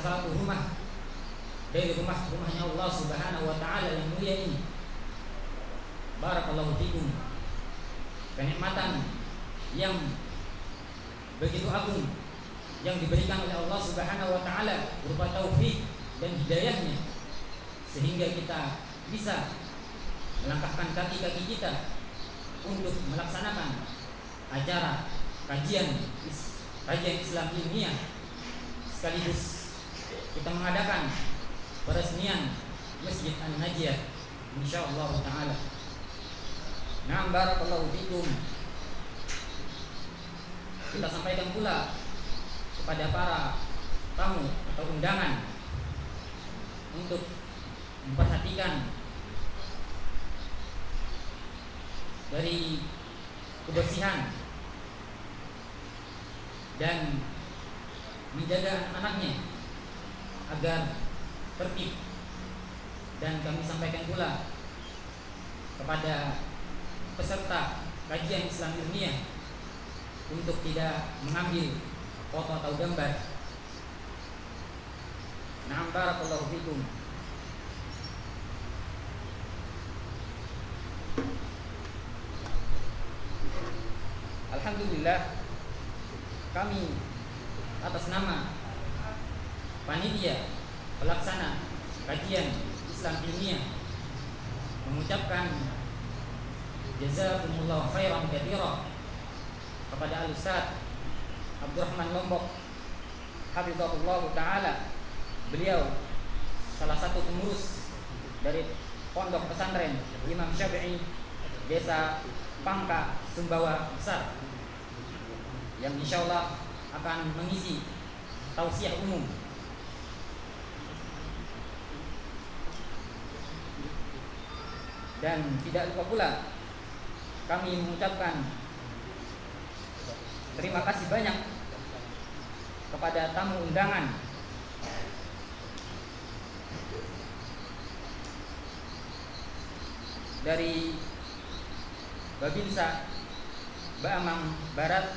satu rumah dari rumah-rumahnya Allah Subhanahu wa taala yang mulia ini. Barakallahu fikum. Kenikmatan yang begitu agung yang diberikan oleh Allah Subhanahu wa taala berupa taufik dan hidayahnya sehingga kita bisa melangkahkan kaki-kaki kita untuk melaksanakan acara kajian kajian Islam ilmiah sekaligus kita mengadakan peresmian Masjid An-Najiyah insyaallah taala. Nah, barakallahu fikum. Kita sampaikan pula kepada para tamu atau undangan untuk memperhatikan dari kebersihan dan menjaga anak-anaknya agar tertib dan kami sampaikan pula kepada peserta kajian Islam ilmiah untuk tidak mengambil foto atau gambar. Nah, barakallahu fikum. Alhamdulillah kami atas nama panitia pelaksana kajian Islam ilmiah mengucapkan jazakumullah khairan katsira kepada Al Ustaz Abdurrahman Lombok Hafizahullah taala. Beliau salah satu pengurus dari pondok pesantren Imam Syafi'i Desa Pangka Sumbawa Besar yang insya Allah akan mengisi tausiah umum dan tidak lupa pula kami mengucapkan terima kasih banyak kepada tamu undangan. Dari Babinsa Baamang Barat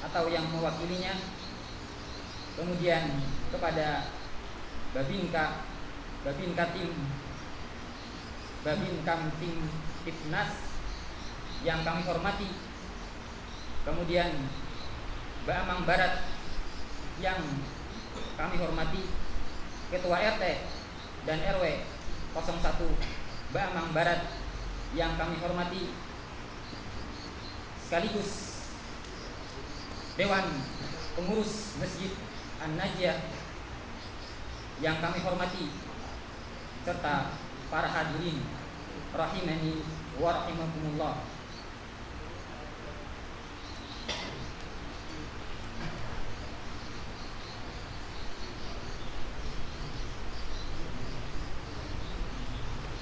atau yang mewakilinya. Kemudian kepada Babinka Babinka tim Babin Kamtim Tipnas yang kami hormati. Kemudian Baamang Barat yang kami hormati. Ketua RT dan RW 01 Baamang Barat yang kami hormati. Sekaligus Dewan Pengurus Masjid An-Najiyah yang kami hormati serta para hadirin rahimani wa rahimakumullah.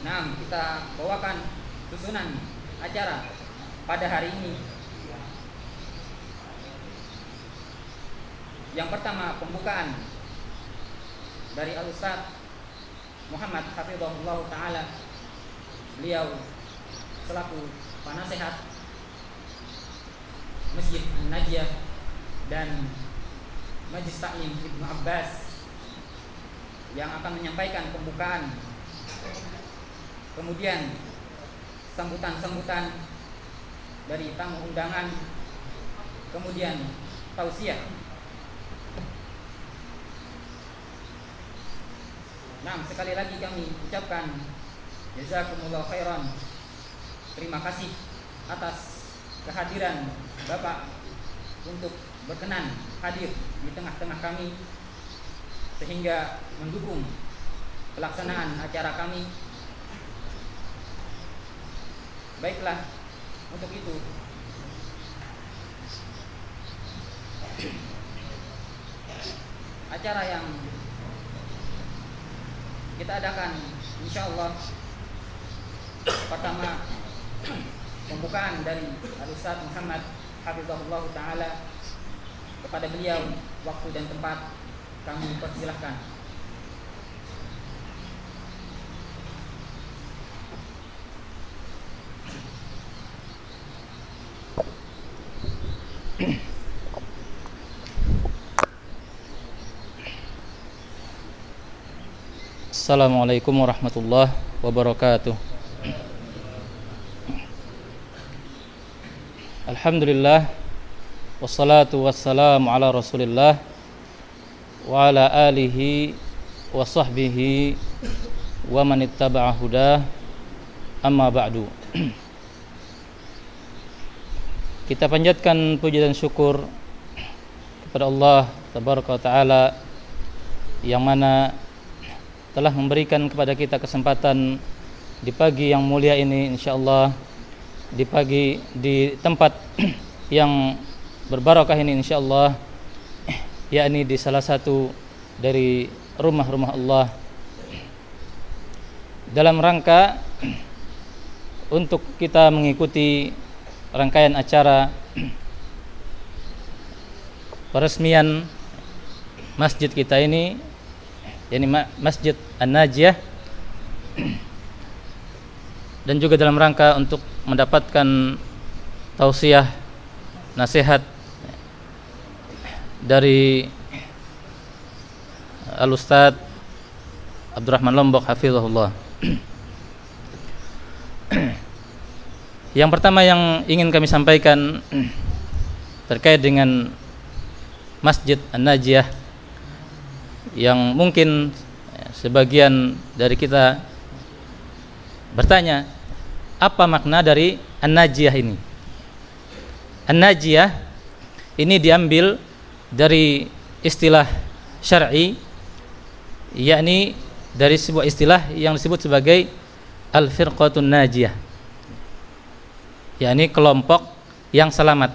Nah, kita bawakan susunan acara pada hari ini. Yang pertama pembukaan dari Al Ustaz Muhammad Hafizahullah Ta'ala. Beliau selaku penasehat Masjid An-Najiyah dan Majlis Ta'lim Ibnu Abbas yang akan menyampaikan pembukaan kemudian sambutan-sambutan dari tamu undangan kemudian tausiah Nah, sekali lagi kami ucapkan jazakumullah khairan. Terima kasih atas kehadiran Bapak untuk berkenan hadir di tengah-tengah kami sehingga mendukung pelaksanaan acara kami. Baiklah, untuk itu acara yang kita adakan insya Allah pertama pembukaan dari Al Ustaz Muhammad Hafizahullah Ta'ala kepada beliau waktu dan tempat kami persilahkan Assalamualaikum warahmatullahi wabarakatuh. Alhamdulillah Wassalatu wassalamu ala rasulillah Wa ala alihi Wa sahbihi Wa man ittaba'a hudah Amma ba'du. Kita panjatkan puji dan syukur Kepada Allah Tabaraka wa ta'ala Yang mana Telah memberikan kepada kita kesempatan Di pagi yang mulia ini InsyaAllah di pagi di tempat yang berbarokah ini insyaallah yakni di salah satu dari rumah-rumah Allah dalam rangka untuk kita mengikuti rangkaian acara peresmian masjid kita ini yakni Masjid An-Najiyah dan juga dalam rangka untuk mendapatkan tausiah nasihat dari Al Ustad Abdurrahman Lombok hafizahullah. Yang pertama yang ingin kami sampaikan terkait dengan Masjid An-Najiyah yang mungkin sebagian dari kita bertanya apa makna dari an-najiyah ini? An-najiyah ini diambil dari istilah syar'i yakni dari sebuah istilah yang disebut sebagai al-firqatun najiyah. yakni kelompok yang selamat.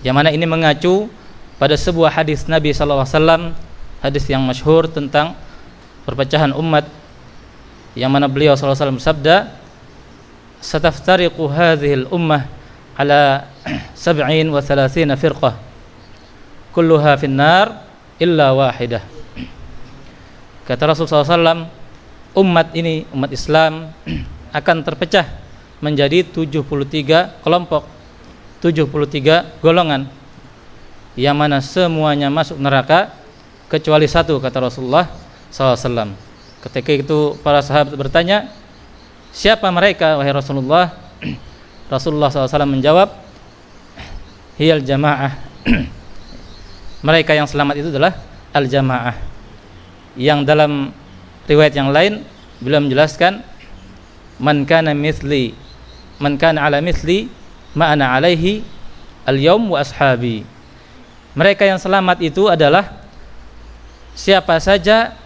Yang mana ini mengacu pada sebuah hadis Nabi wasallam, hadis yang masyhur tentang perpecahan umat yang mana beliau sallallahu alaihi wasallam sabda sataftariqu hadhihi al-ummah ala sab'in wa thalathina firqah kulluha fin nar illa wahidah. Kata Rasul SAW umat ini umat Islam akan terpecah menjadi 73 kelompok 73 golongan yang mana semuanya masuk neraka kecuali satu kata Rasulullah SAW Ketika itu para sahabat bertanya, "Siapa mereka wahai Rasulullah?" Rasulullah SAW menjawab, "Hiyal jamaah." mereka yang selamat itu adalah al-jamaah. Yang dalam riwayat yang lain beliau menjelaskan, "Man kana mithli man kana ala mithli ma ana alaihi al-yaum wa ashabi." Mereka yang selamat itu adalah siapa saja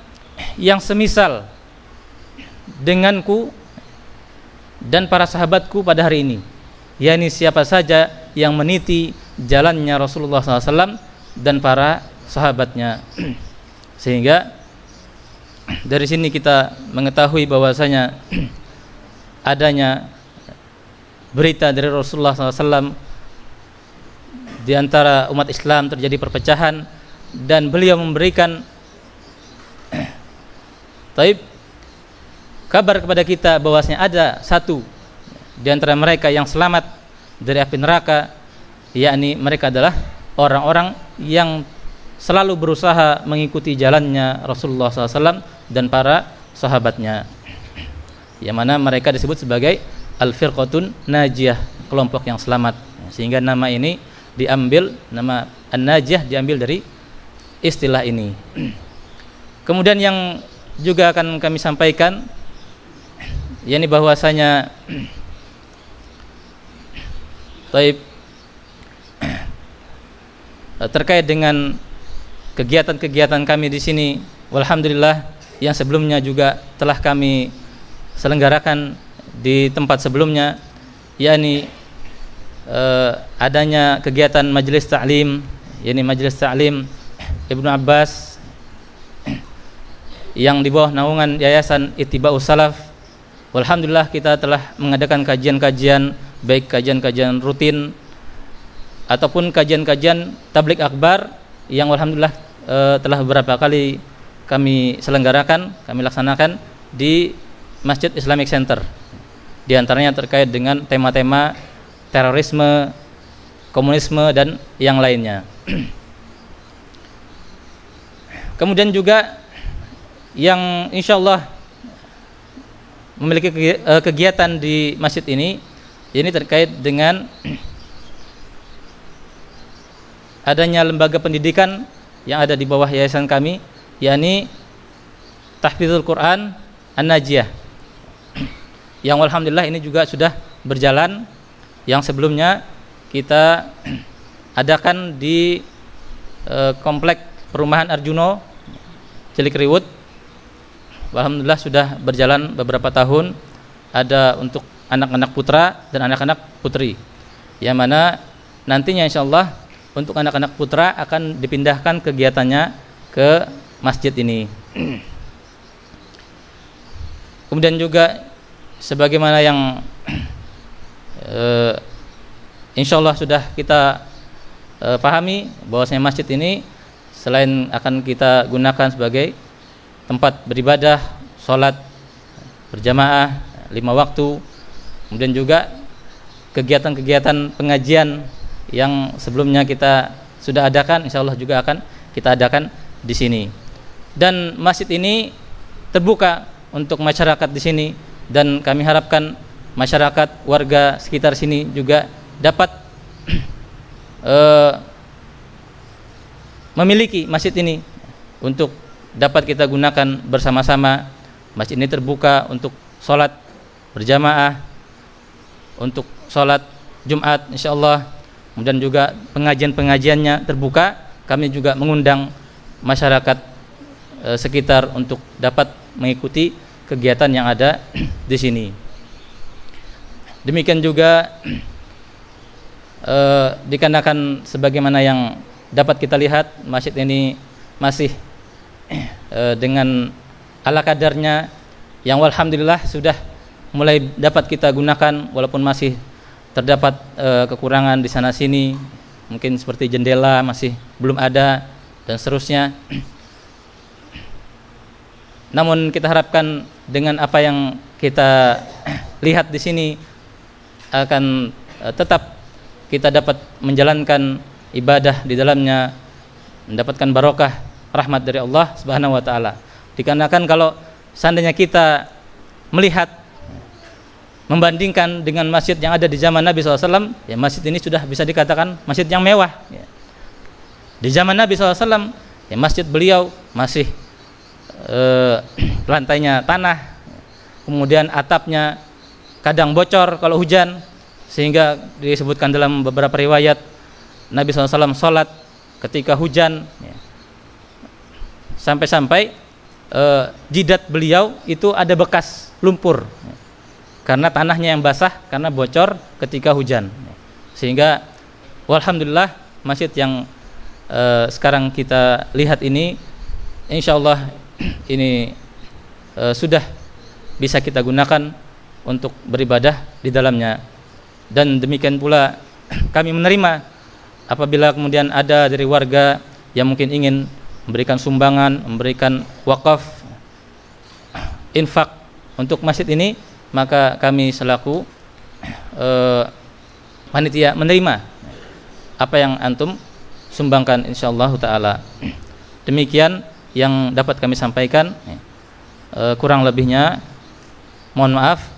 yang semisal denganku dan para sahabatku pada hari ini. Yakni siapa saja yang meniti jalannya Rasulullah SAW dan para sahabatnya. Sehingga dari sini kita mengetahui bahwasanya adanya berita dari Rasulullah SAW di antara umat Islam terjadi perpecahan dan beliau memberikan Taib kabar kepada kita bahwasanya ada satu di antara mereka yang selamat dari api neraka yakni mereka adalah orang-orang yang selalu berusaha mengikuti jalannya Rasulullah SAW dan para sahabatnya yang mana mereka disebut sebagai al-firqatun najiyah kelompok yang selamat. Sehingga nama ini diambil nama an-najiyah diambil dari istilah ini. Kemudian yang juga akan kami sampaikan yakni bahwasanya taib terkait dengan kegiatan-kegiatan kami di sini walhamdulillah yang sebelumnya juga telah kami selenggarakan di tempat sebelumnya yakni eh, adanya kegiatan majelis taklim yakni majelis taklim Ibnu Abbas yang di bawah naungan Yayasan Ittiba'us Salaf. Alhamdulillah kita telah mengadakan kajian-kajian baik kajian-kajian rutin ataupun kajian-kajian tablik akbar yang alhamdulillah e, telah beberapa kali kami selenggarakan, kami laksanakan di Masjid Islamic Center. Di antaranya terkait dengan tema-tema terorisme, komunisme dan yang lainnya. Kemudian juga yang insya Allah memiliki eh, kegiatan di masjid ini ini terkait dengan adanya lembaga pendidikan yang ada di bawah yayasan kami yakni Tahfidzul Quran An-Najiyah yang alhamdulillah ini juga sudah berjalan yang sebelumnya kita adakan di e, komplek perumahan Arjuno Cilikriwut. Alhamdulillah sudah berjalan beberapa tahun. Ada untuk anak-anak putra dan anak-anak putri. Yang mana nantinya insya Allah untuk anak-anak putra akan dipindahkan kegiatannya ke masjid ini. Kemudian juga sebagaimana yang uh, insya Allah sudah kita uh, pahami bahwasanya masjid ini selain akan kita gunakan sebagai tempat beribadah, sholat berjamaah lima waktu, kemudian juga kegiatan-kegiatan pengajian yang sebelumnya kita sudah adakan, insya Allah juga akan kita adakan di sini. Dan masjid ini terbuka untuk masyarakat di sini dan kami harapkan masyarakat warga sekitar sini juga dapat uh, memiliki masjid ini untuk dapat kita gunakan bersama-sama. Masjid ini terbuka untuk sholat berjamaah, untuk sholat Jumat insya Allah. Kemudian juga pengajian-pengajiannya terbuka. Kami juga mengundang masyarakat e, sekitar untuk dapat mengikuti kegiatan yang ada di sini. Demikian juga e, dikarenakan sebagaimana yang dapat kita lihat masjid ini masih e, dengan ala kadarnya yang alhamdulillah sudah mulai dapat kita gunakan walaupun masih terdapat e, kekurangan di sana sini. Mungkin seperti jendela masih belum ada dan seterusnya. Namun kita harapkan dengan apa yang kita lihat di sini akan e, tetap kita dapat menjalankan ibadah di dalamnya mendapatkan barokah rahmat dari Allah Subhanahu wa taala. Dikarenakan kalau seandainya kita melihat membandingkan dengan masjid yang ada di zaman Nabi SAW, ya masjid ini sudah bisa dikatakan masjid yang mewah. Ya. Di zaman Nabi SAW, ya masjid beliau masih eh, lantainya tanah, kemudian atapnya kadang bocor kalau hujan, sehingga disebutkan dalam beberapa riwayat Nabi SAW sholat ketika hujan. Ya. Sampai-sampai e, jidat beliau itu ada bekas lumpur karena tanahnya yang basah karena bocor ketika hujan sehingga walhamdulillah masjid yang e, sekarang kita lihat ini insya Allah ini e, sudah bisa kita gunakan untuk beribadah di dalamnya dan demikian pula kami menerima apabila kemudian ada dari warga yang mungkin ingin memberikan sumbangan, memberikan wakaf, infak untuk masjid ini, maka kami selaku eh, panitia menerima apa yang antum sumbangkan insyaallah taala. Demikian yang dapat kami sampaikan. Eh, kurang lebihnya mohon maaf.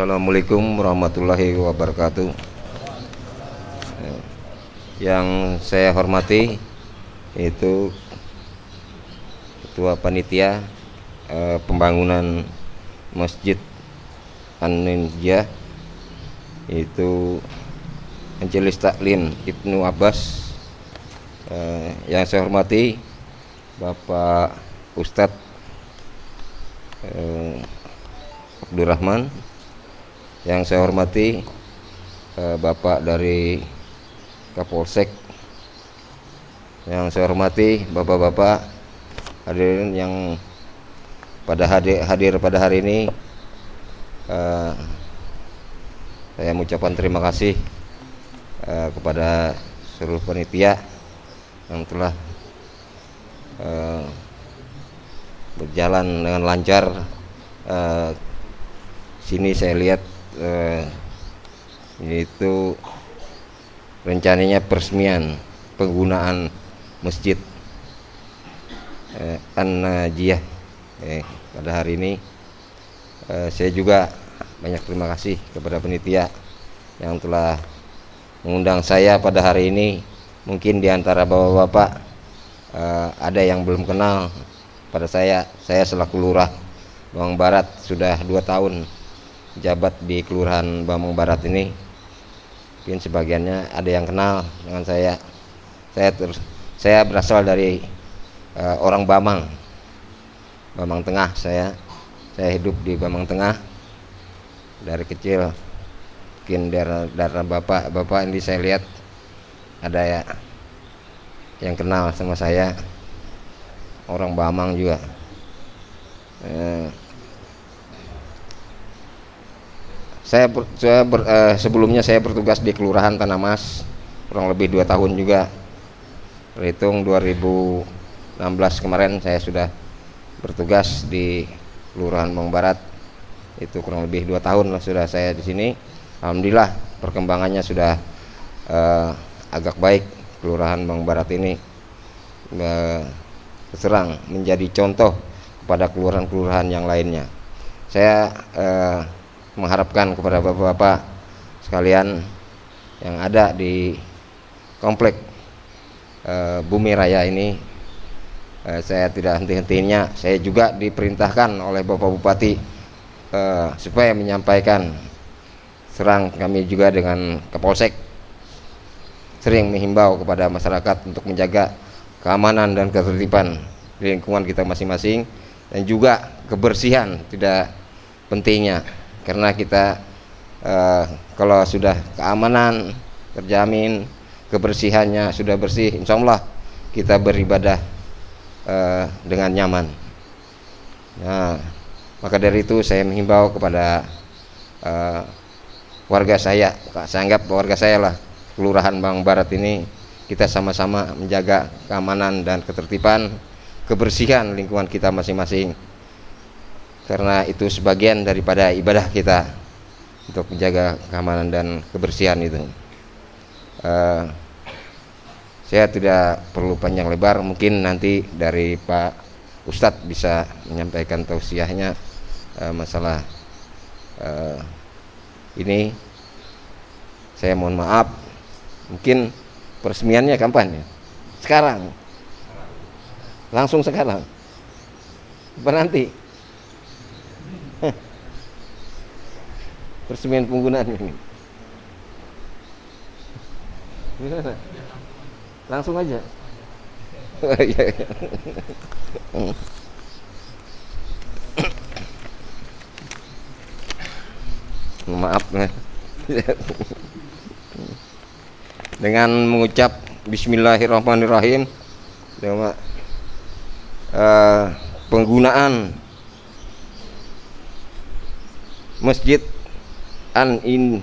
Assalamualaikum warahmatullahi wabarakatuh. Yang saya hormati Itu Ketua Panitia eh, pembangunan Masjid An-Ninjah itu Majelis Taklim Ibnu Abbas. Eh, yang saya hormati Bapak Ustadz eh, Abdurrahman yang saya hormati eh, Bapak dari Kapolsek. Yang saya hormati Bapak-bapak hadirin yang pada hadir, hadir pada hari ini eh, saya mengucapkan terima kasih eh, kepada seluruh panitia yang telah eh, berjalan dengan lancar. Uh, sini saya lihat uh, itu rencananya peresmian penggunaan masjid uh, An-Najiyah. Eh, pada hari ini uh, saya juga banyak terima kasih kepada penitia yang telah mengundang saya pada hari ini. Mungkin di antara bapak-bapak uh, ada yang belum kenal pada saya. Saya selaku lurah Bambang Barat sudah dua tahun jabat di kelurahan Bambang Barat ini mungkin sebagiannya ada yang kenal dengan saya. Saya terus saya berasal dari uh, orang Bamang. Bamang Tengah saya. Saya hidup di Bamang Tengah dari kecil. Mungkin daerah daerah bapak bapak ini saya lihat ada ya yang kenal sama saya. Orang Bamang juga. Eh, saya, ber, saya ber, eh, sebelumnya saya bertugas di Kelurahan Tanah Mas kurang lebih dua tahun juga. Terhitung 2016 kemarin saya sudah bertugas di Kelurahan Bang Barat. Itu kurang lebih dua tahun lah sudah saya di sini. Alhamdulillah perkembangannya sudah eh, agak baik Kelurahan Bang Barat ini eh, serang menjadi contoh kepada kelurahan-kelurahan yang lainnya. Saya eh, mengharapkan kepada bapak-bapak sekalian yang ada di komplek eh, Bumi Raya ini, eh, saya tidak henti-hentinya. Saya juga diperintahkan oleh Bapak Bupati eh, supaya menyampaikan serang kami juga dengan Kapolsek sering menghimbau kepada masyarakat untuk menjaga keamanan dan ketertiban di lingkungan kita masing-masing dan juga kebersihan tidak pentingnya karena kita uh, kalau sudah keamanan terjamin kebersihannya sudah bersih insya Allah kita beribadah uh, dengan nyaman. Nah maka dari itu saya menghimbau kepada uh, warga saya. Saya anggap warga saya lah kelurahan Bang Barat ini kita sama-sama menjaga keamanan dan ketertiban kebersihan lingkungan kita masing-masing karena itu sebagian daripada ibadah kita untuk menjaga keamanan dan kebersihan itu uh, saya tidak perlu panjang lebar mungkin nanti dari Pak Ustadz bisa menyampaikan tausiahnya uh, masalah uh, ini saya mohon maaf mungkin Peresmiannya kapan ya? Sekarang. Langsung sekarang. Nanti? Peresmian penggunaan ini. Langsung aja. Iya, iya. Maaf ya dengan mengucap Bismillahirrahmanirrahim dengan uh, penggunaan masjid an in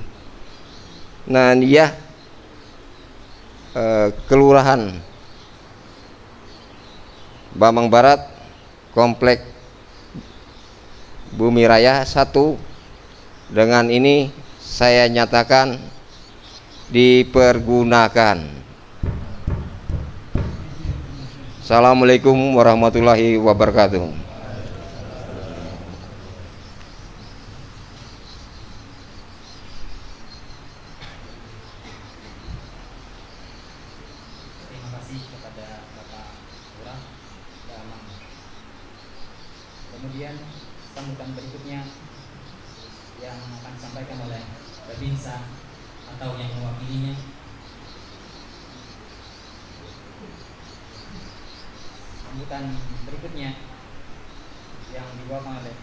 naniyah uh, kelurahan Bambang Barat komplek Bumi Raya satu dengan ini saya nyatakan dipergunakan. Assalamualaikum warahmatullahi wabarakatuh. Terima kasih kepada Bapak Lurah Damang Kemudian sambutan berikutnya yang akan disampaikan oleh Babinsa atau yang mewakilinya sambutan berikutnya yang dibawakan oleh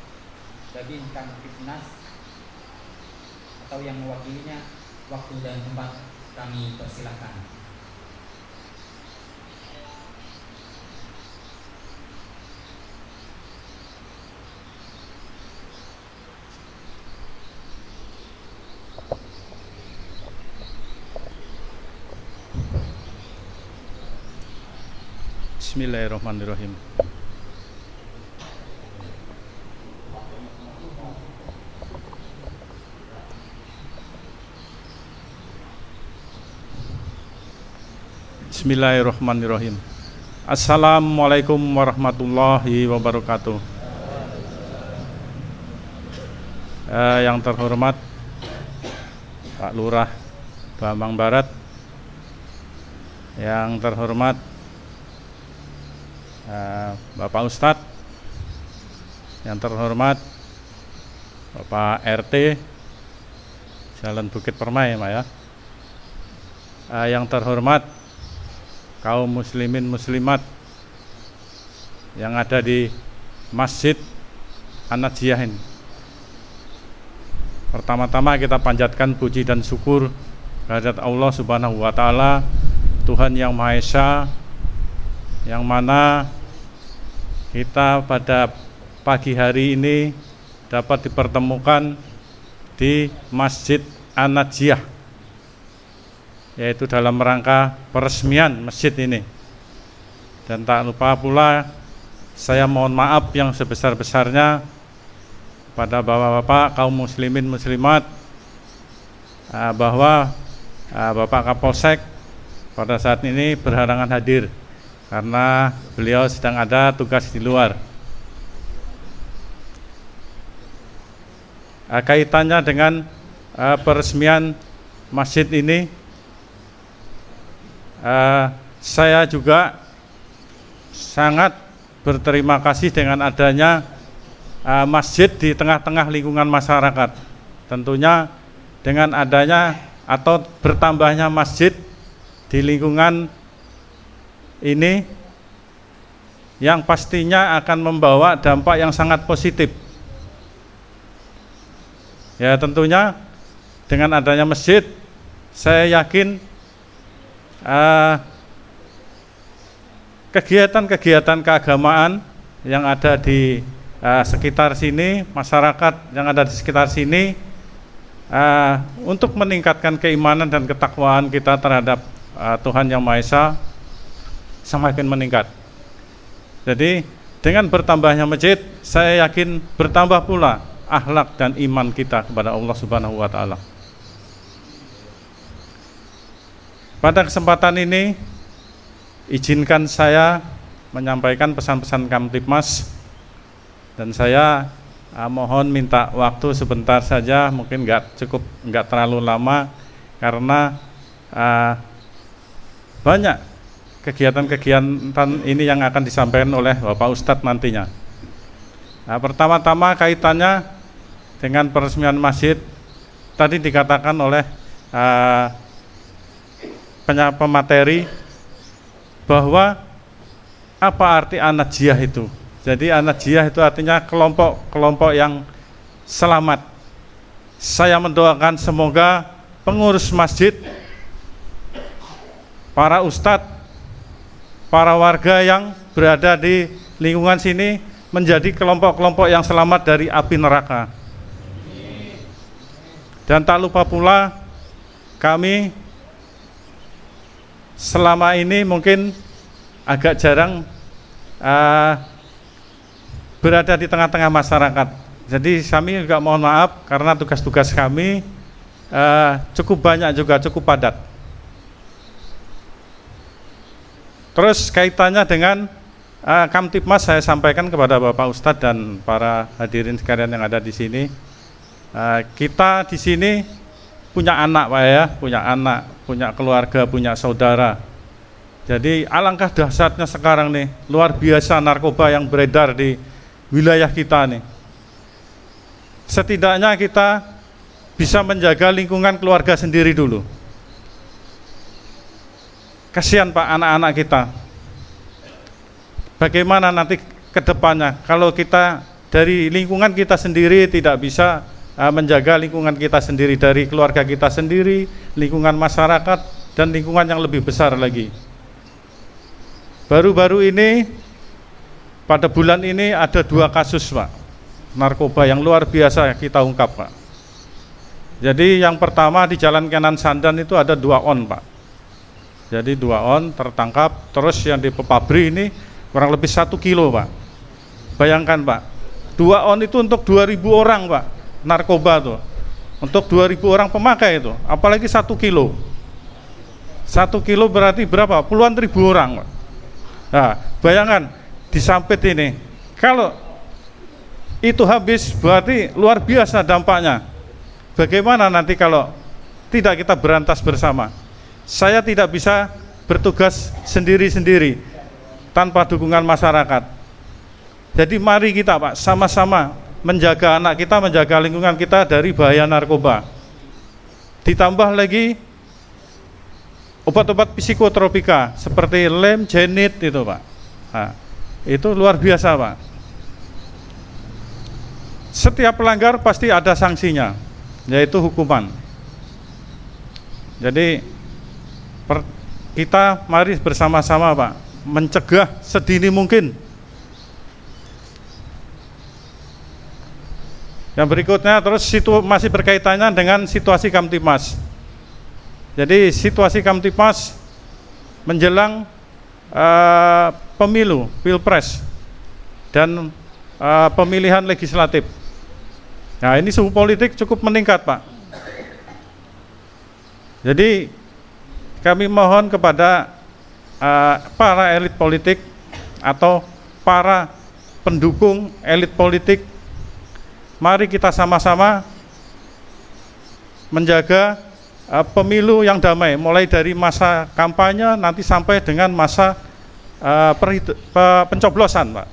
Babin Kamtipnas atau yang mewakilinya waktu dan tempat kami persilahkan. Bismillahirrahmanirrahim. Bismillahirrahmanirrahim. Assalamualaikum warahmatullahi wabarakatuh. Eh, yang terhormat Pak Lurah Bambang Barat, yang terhormat Bapak Ustadz yang terhormat Bapak RT Jalan Bukit Permai ya. Uh, yang terhormat kaum muslimin muslimat yang ada di Masjid An-Najiyah ini. Pertama-tama kita panjatkan puji dan syukur kehadirat Allah Subhanahu wa taala Tuhan yang Maha Esa yang mana kita pada pagi hari ini dapat dipertemukan di Masjid An-Najiyah yaitu dalam rangka peresmian masjid ini. Dan tak lupa pula saya mohon maaf yang sebesar-besarnya pada bapak-bapak kaum muslimin muslimat ah, bahwa ah, Bapak Kapolsek pada saat ini berhalangan hadir karena beliau sedang ada tugas di luar. Uh, kaitannya dengan uh, peresmian masjid ini, uh, saya juga sangat berterima kasih dengan adanya uh, masjid di tengah-tengah lingkungan masyarakat. Tentunya dengan adanya atau bertambahnya masjid di lingkungan ini yang pastinya akan membawa dampak yang sangat positif. Ya tentunya dengan adanya masjid, saya yakin kegiatan kegiatan-kegiatan keagamaan yang ada di uh, sekitar sini, masyarakat yang ada di sekitar sini, uh, untuk meningkatkan keimanan dan ketakwaan kita terhadap uh, Tuhan Yang Maha Esa, semakin meningkat. Jadi dengan bertambahnya masjid, saya yakin bertambah pula akhlak dan iman kita kepada Allah Subhanahu wa taala. Pada kesempatan ini izinkan saya menyampaikan pesan-pesan Kamtipmas dan saya uh, mohon minta waktu sebentar saja, mungkin nggak cukup, nggak terlalu lama karena uh, banyak kegiatan-kegiatan ini yang akan disampaikan oleh Bapak Ustadz nantinya. Nah, pertama-tama kaitannya dengan peresmian masjid tadi dikatakan oleh uh, pemateri bahwa apa arti anajiah itu? Jadi anajiah itu artinya kelompok-kelompok yang selamat. Saya mendoakan semoga pengurus masjid, para ustadz para warga yang berada di lingkungan sini menjadi kelompok-kelompok yang selamat dari api neraka. Dan tak lupa pula kami selama ini mungkin agak jarang uh, berada di tengah-tengah masyarakat. Jadi kami juga mohon maaf karena tugas-tugas kami uh, cukup banyak juga cukup padat. Terus kaitannya dengan uh, Kamtipmas saya sampaikan kepada Bapak Ustadz dan para hadirin sekalian yang ada di sini. Uh, kita di sini punya anak Pak ya, punya anak, punya keluarga, punya saudara. Jadi alangkah dahsyatnya sekarang nih, luar biasa narkoba yang beredar di wilayah kita nih. Setidaknya kita bisa menjaga lingkungan keluarga sendiri dulu. Kasihan Pak anak-anak kita. Bagaimana nanti ke depannya kalau kita dari lingkungan kita sendiri tidak bisa uh, menjaga lingkungan kita sendiri dari keluarga kita sendiri, lingkungan masyarakat dan lingkungan yang lebih besar lagi. Baru-baru ini pada bulan ini ada dua kasus Pak narkoba yang luar biasa kita ungkap Pak. Jadi yang pertama di Jalan Kenan Sandan itu ada dua on Pak. Jadi dua on tertangkap, terus yang di Pepabri ini kurang lebih satu kilo Pak. Bayangkan Pak, dua on itu untuk 2000 orang Pak, narkoba tuh. Untuk 2000 orang pemakai itu, apalagi satu kilo. Satu kilo berarti berapa? Puluhan ribu orang Pak. Nah, bayangkan di Sampit ini, kalau itu habis berarti luar biasa dampaknya. Bagaimana nanti kalau tidak kita berantas bersama? Saya tidak bisa bertugas sendiri-sendiri tanpa dukungan masyarakat. Jadi mari kita Pak sama-sama menjaga anak kita, menjaga lingkungan kita dari bahaya narkoba. Ditambah lagi obat-obat psikotropika seperti lem, jenit itu Pak. Nah, itu luar biasa Pak. Setiap pelanggar pasti ada sanksinya, yaitu hukuman. Jadi per, kita mari bersama-sama Pak mencegah sedini mungkin Yang berikutnya terus situ masih berkaitannya dengan situasi Kamtimas. Jadi situasi Kamtimas menjelang uh, pemilu pilpres dan uh, pemilihan legislatif. Nah ini suhu politik cukup meningkat pak. Jadi kami mohon kepada uh, para elit politik atau para pendukung elit politik mari kita sama-sama menjaga uh, pemilu yang damai mulai dari masa kampanye nanti sampai dengan masa uh, pencoblosan Pak.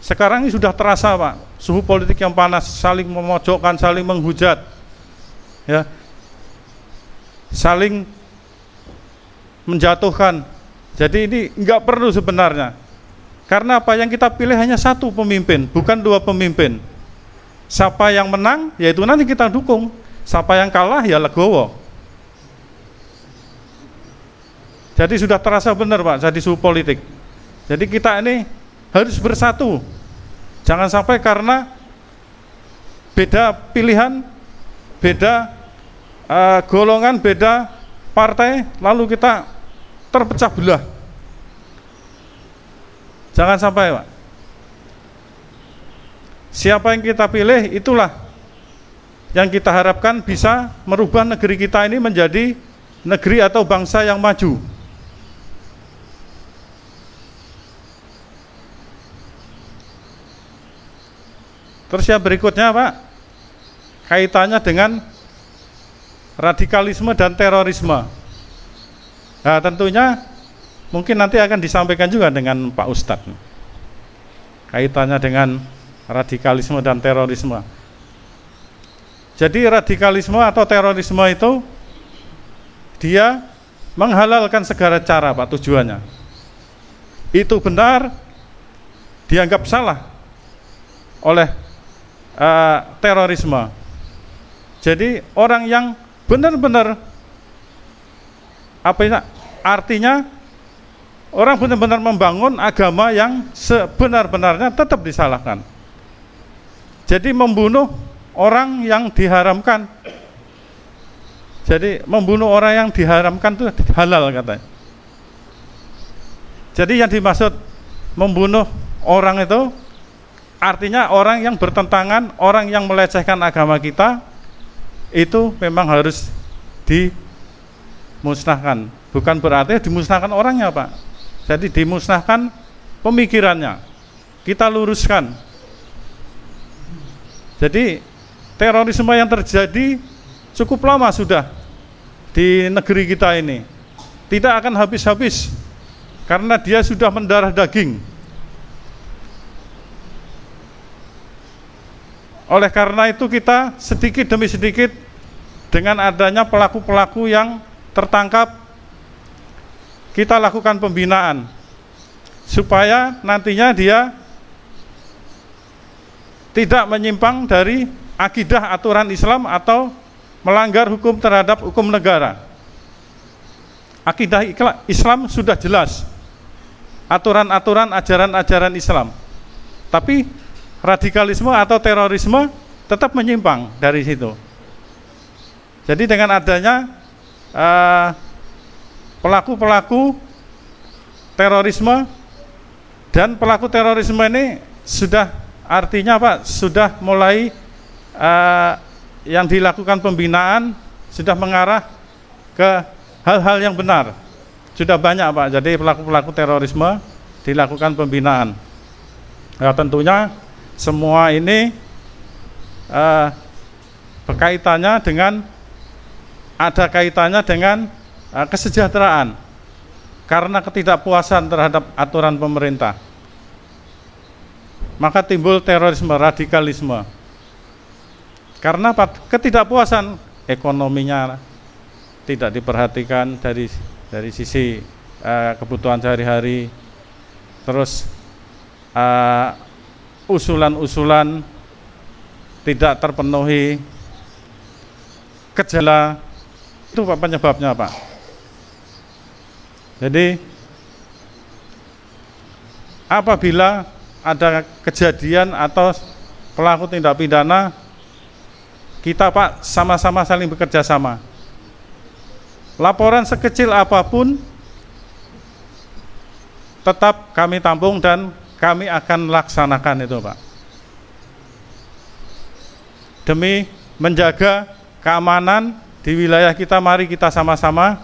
Sekarang ini sudah terasa Pak. Suhu politik yang panas saling memojokkan saling menghujat ya. Saling menjatuhkan jadi ini enggak perlu sebenarnya karena apa yang kita pilih hanya satu pemimpin bukan dua pemimpin Siapa yang menang, yaitu nanti kita dukung. Siapa yang kalah, ya legowo. Jadi sudah terasa benar Pak, jadi suhu politik. Jadi kita ini harus bersatu. Jangan sampai karena beda pilihan, beda uh, golongan, beda partai, lalu kita terpecah belah. Jangan sampai Pak. Siapa yang kita pilih itulah yang kita harapkan bisa merubah negeri kita ini menjadi negeri atau bangsa yang maju. Terus yang berikutnya Pak, kaitannya dengan radikalisme dan terorisme. Nah tentunya mungkin nanti akan disampaikan juga dengan Pak Ustadz. Kaitannya dengan radikalisme dan terorisme. Jadi radikalisme atau terorisme itu dia menghalalkan segala cara Pak tujuannya. Itu benar dianggap salah oleh uh, terorisme. Jadi orang yang benar-benar apa ini artinya orang benar-benar membangun agama yang sebenar-benarnya tetap disalahkan. Jadi membunuh orang yang diharamkan. Jadi membunuh orang yang diharamkan itu halal katanya. Jadi yang dimaksud membunuh orang itu artinya orang yang bertentangan, orang yang melecehkan agama kita itu memang harus dimusnahkan. Bukan berarti dimusnahkan orangnya, Pak. Jadi dimusnahkan pemikirannya. Kita luruskan jadi terorisme yang terjadi cukup lama sudah di negeri kita ini. Tidak akan habis-habis karena dia sudah mendarah daging. Oleh karena itu kita sedikit demi sedikit dengan adanya pelaku-pelaku yang tertangkap kita lakukan pembinaan supaya nantinya dia tidak menyimpang dari akidah aturan Islam atau melanggar hukum terhadap hukum negara. Akidah Islam sudah jelas. Aturan-aturan ajaran-ajaran Islam. Tapi radikalisme atau terorisme tetap menyimpang dari situ. Jadi dengan adanya pelaku pelaku-pelaku terorisme dan pelaku terorisme ini sudah artinya Pak sudah mulai uh, yang dilakukan pembinaan sudah mengarah ke hal-hal yang benar. Sudah banyak Pak. Jadi pelaku-pelaku terorisme dilakukan pembinaan. Ya, tentunya semua ini uh, berkaitannya dengan ada kaitannya dengan kesejahteraan. Karena ketidakpuasan terhadap aturan pemerintah. Maka timbul terorisme, radikalisme. Karena ketidakpuasan. Ekonominya tidak diperhatikan dari dari sisi uh, kebutuhan sehari-hari, terus uh, usulan-usulan tidak terpenuhi. Gejala. Itu apa penyebabnya Pak jadi apabila ada kejadian atau pelaku tindak pidana kita Pak sama-sama saling bekerja sama laporan sekecil apa pun tetap kami tampung dan kami akan laksanakan itu Pak. Demi menjaga keamanan di wilayah kita, mari kita sama-sama.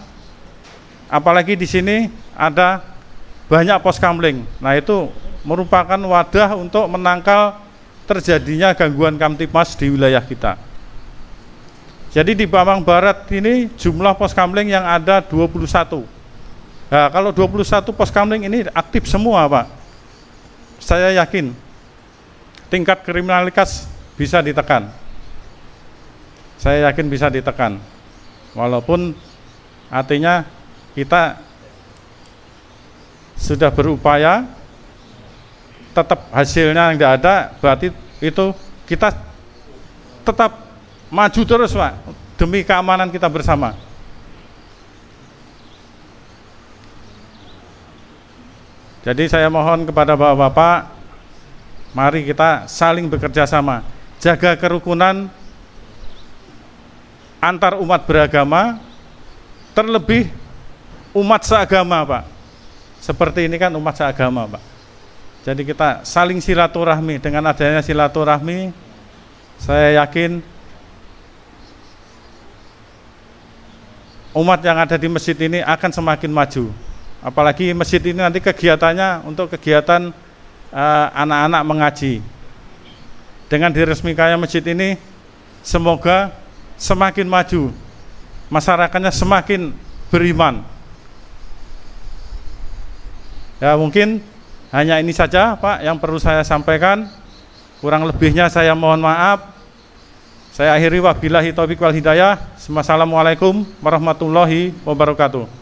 Apalagi di sini ada banyak pos kamling. Nah itu merupakan wadah untuk menangkal terjadinya gangguan kamtipas di wilayah kita. Jadi di Bambang Barat ini jumlah pos kamling yang ada 21. Nah, kalau 21 pos kamling ini aktif semua, Pak saya yakin tingkat kriminalitas bisa ditekan. Saya yakin bisa ditekan. Walaupun artinya kita sudah berupaya tetap hasilnya tidak ada berarti itu kita tetap maju terus Pak demi keamanan kita bersama. Jadi saya mohon kepada Bapak-bapak, mari kita saling bekerja sama, jaga kerukunan antar umat beragama, terlebih umat seagama, Pak. Seperti ini kan umat seagama, Pak. Jadi kita saling silaturahmi, dengan adanya silaturahmi, saya yakin umat yang ada di masjid ini akan semakin maju. Apalagi masjid ini nanti kegiatannya untuk kegiatan eh, anak-anak uh, mengaji. Dengan diresmikannya masjid ini, semoga semakin maju, masyarakatnya semakin beriman. Ya mungkin hanya ini saja Pak yang perlu saya sampaikan. Kurang lebihnya saya mohon maaf. Saya akhiri wabillahi taufiq wal hidayah. Assalamualaikum warahmatullahi wabarakatuh.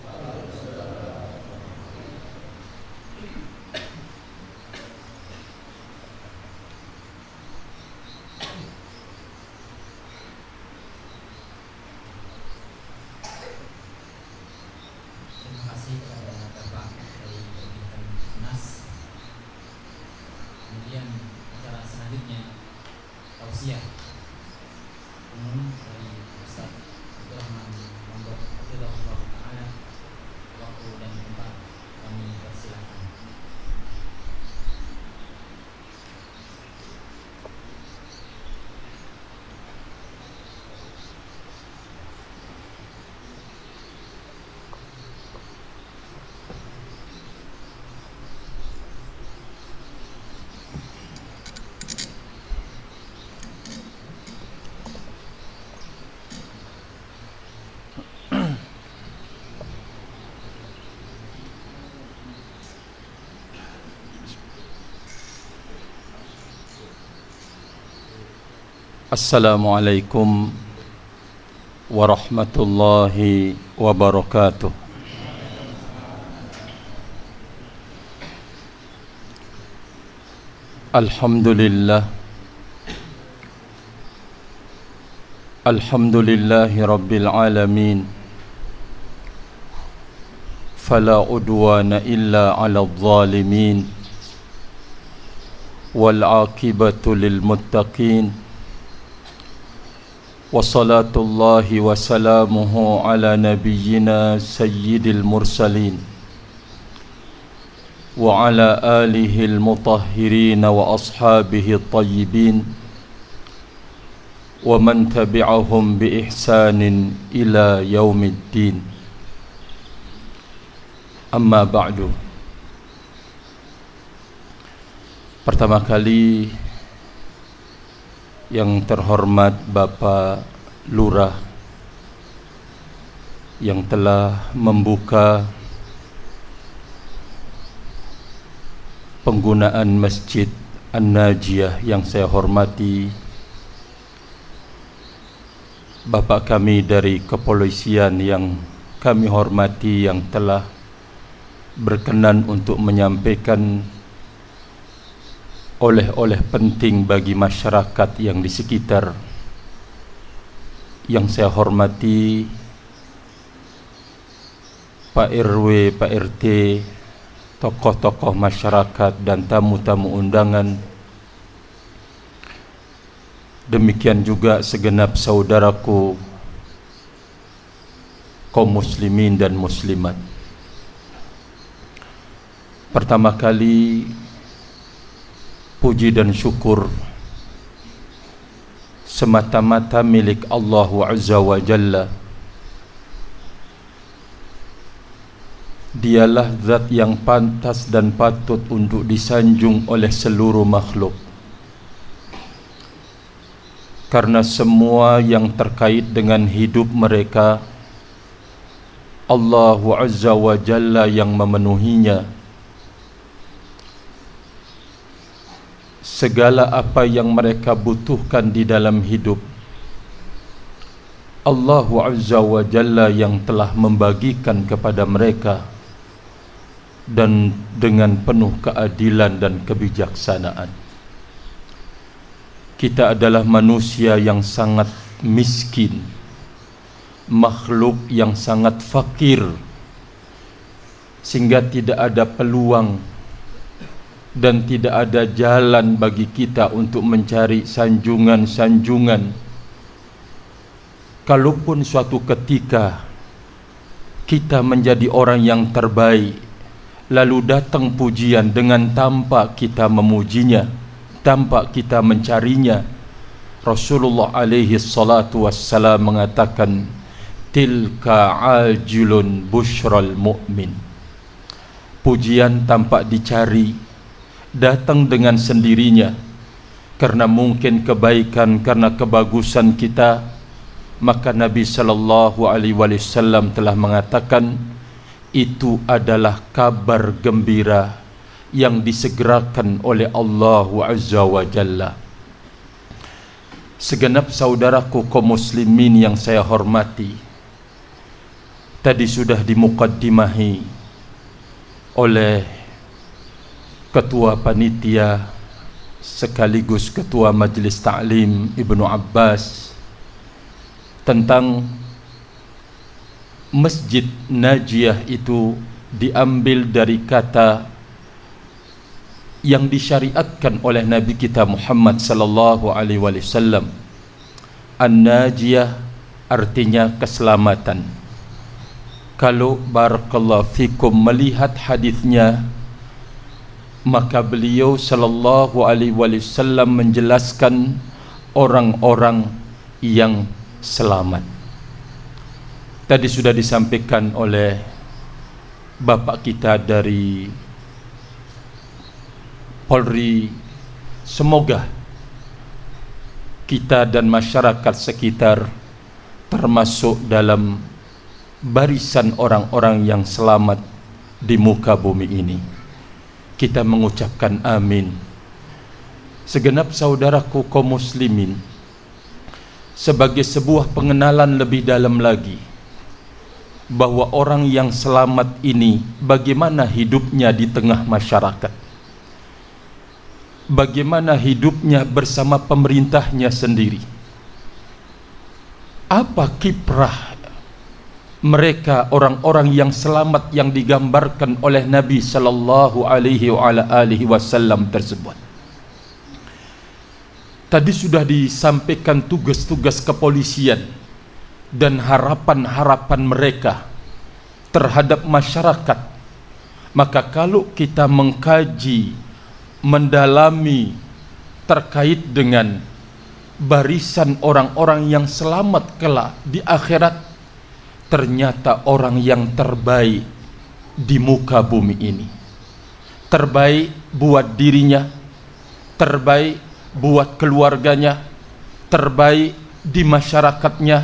السلام عليكم ورحمة الله وبركاته. الحمد لله. الحمد لله رب العالمين. فلا عدوان إلا على الظالمين. والعاقبة للمتقين. وصلاة الله وسلامه على نبينا سيد المرسلين وعلى آله المطهرين وأصحابه الطيبين ومن تبعهم بإحسان إلى يوم الدين أما بعد Pertama kali yang terhormat Bapak Lurah yang telah membuka penggunaan Masjid An-Najiyah yang saya hormati Bapak kami dari kepolisian yang kami hormati yang telah berkenan untuk menyampaikan oleh-oleh penting bagi masyarakat yang di sekitar. Yang saya hormati Pak RW, Pak RT, tokoh-tokoh masyarakat dan tamu-tamu undangan. Demikian juga segenap saudaraku kaum muslimin dan muslimat. Pertama kali puji dan syukur semata-mata milik Allah Azza wa Jalla. Dialah zat yang pantas dan patut untuk disanjung oleh seluruh makhluk. Karena semua yang terkait dengan hidup mereka Allah Azza wa Jalla yang memenuhinya segala apa yang mereka butuhkan di dalam hidup. Allah Azza wa Jalla yang telah membagikan kepada mereka dan dengan penuh keadilan dan kebijaksanaan. Kita adalah manusia yang sangat miskin makhluk yang sangat fakir sehingga tidak ada peluang dan tidak ada jalan bagi kita untuk mencari sanjungan-sanjungan. Kalaupun suatu ketika kita menjadi orang yang terbaik lalu datang pujian dengan tanpa kita memujinya tanpa kita mencarinya Rasulullah alaihi salatu wassalam mengatakan tilka ajilun bushral mu'min. Pujian tanpa dicari datang dengan sendirinya. Karena mungkin kebaikan karena kebagusan kita maka Nabi sallallahu alaihi wasallam telah mengatakan itu adalah kabar gembira yang disegerakan oleh Allah Azza wa Jalla. Segenap saudaraku kaum muslimin yang saya hormati tadi sudah dimukaddimahi oleh ketua panitia sekaligus ketua majlis ta'lim Ibnu Abbas tentang Masjid Najiyah itu diambil dari kata yang disyariatkan oleh Nabi kita Muhammad sallallahu alaihi wasallam. An-Najiyah artinya keselamatan. Kalau barakallahu fikum melihat hadisnya maka beliau sallallahu alaihi wasallam menjelaskan orang-orang yang selamat. Tadi sudah disampaikan oleh bapak kita dari Polri semoga kita dan masyarakat sekitar termasuk dalam barisan orang-orang yang selamat di muka bumi ini kita mengucapkan amin. Segenap saudaraku kaum muslimin sebagai sebuah pengenalan lebih dalam lagi bahwa orang yang selamat ini bagaimana hidupnya di tengah masyarakat? Bagaimana hidupnya bersama pemerintahnya sendiri? Apa kiprah mereka orang-orang yang selamat yang digambarkan oleh Nabi sallallahu alaihi wasallam tersebut. Tadi sudah disampaikan tugas-tugas kepolisian dan harapan-harapan mereka terhadap masyarakat. Maka kalau kita mengkaji mendalami terkait dengan barisan orang-orang yang selamat kelak di akhirat ternyata orang yang terbaik di muka bumi ini terbaik buat dirinya terbaik buat keluarganya terbaik di masyarakatnya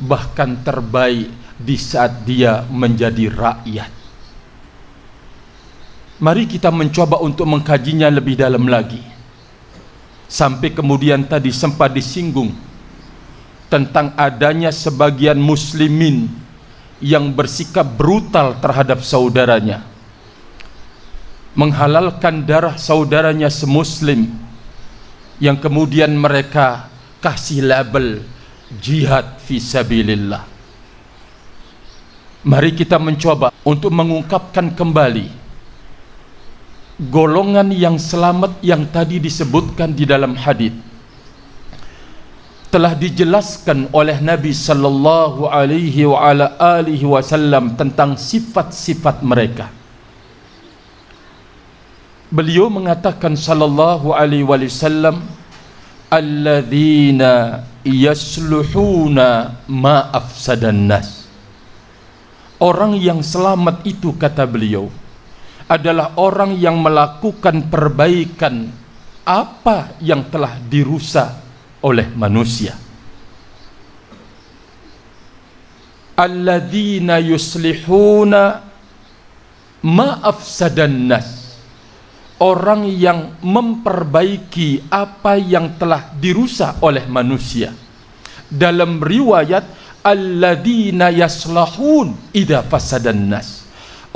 bahkan terbaik di saat dia menjadi rakyat. Mari kita mencoba untuk mengkajinya lebih dalam lagi. Sampai kemudian tadi sempat disinggung tentang adanya sebagian muslimin yang bersikap brutal terhadap saudaranya. Menghalalkan darah saudaranya semuslim yang kemudian mereka kasih label jihad fi sabilillah. Mari kita mencoba untuk mengungkapkan kembali golongan yang selamat yang tadi disebutkan di dalam hadis telah dijelaskan oleh Nabi sallallahu alaihi wa ala alihi wasallam tentang sifat-sifat mereka. Beliau mengatakan sallallahu alaihi wasallam alladzina yasluhuna ma afsadan nas orang yang selamat itu kata beliau adalah orang yang melakukan perbaikan apa yang telah dirusak oleh manusia alladzina yuslihuna ma afsadan nas orang yang memperbaiki apa yang telah dirusak oleh manusia. Dalam riwayat alladzina yaslahun idza fasadan nas.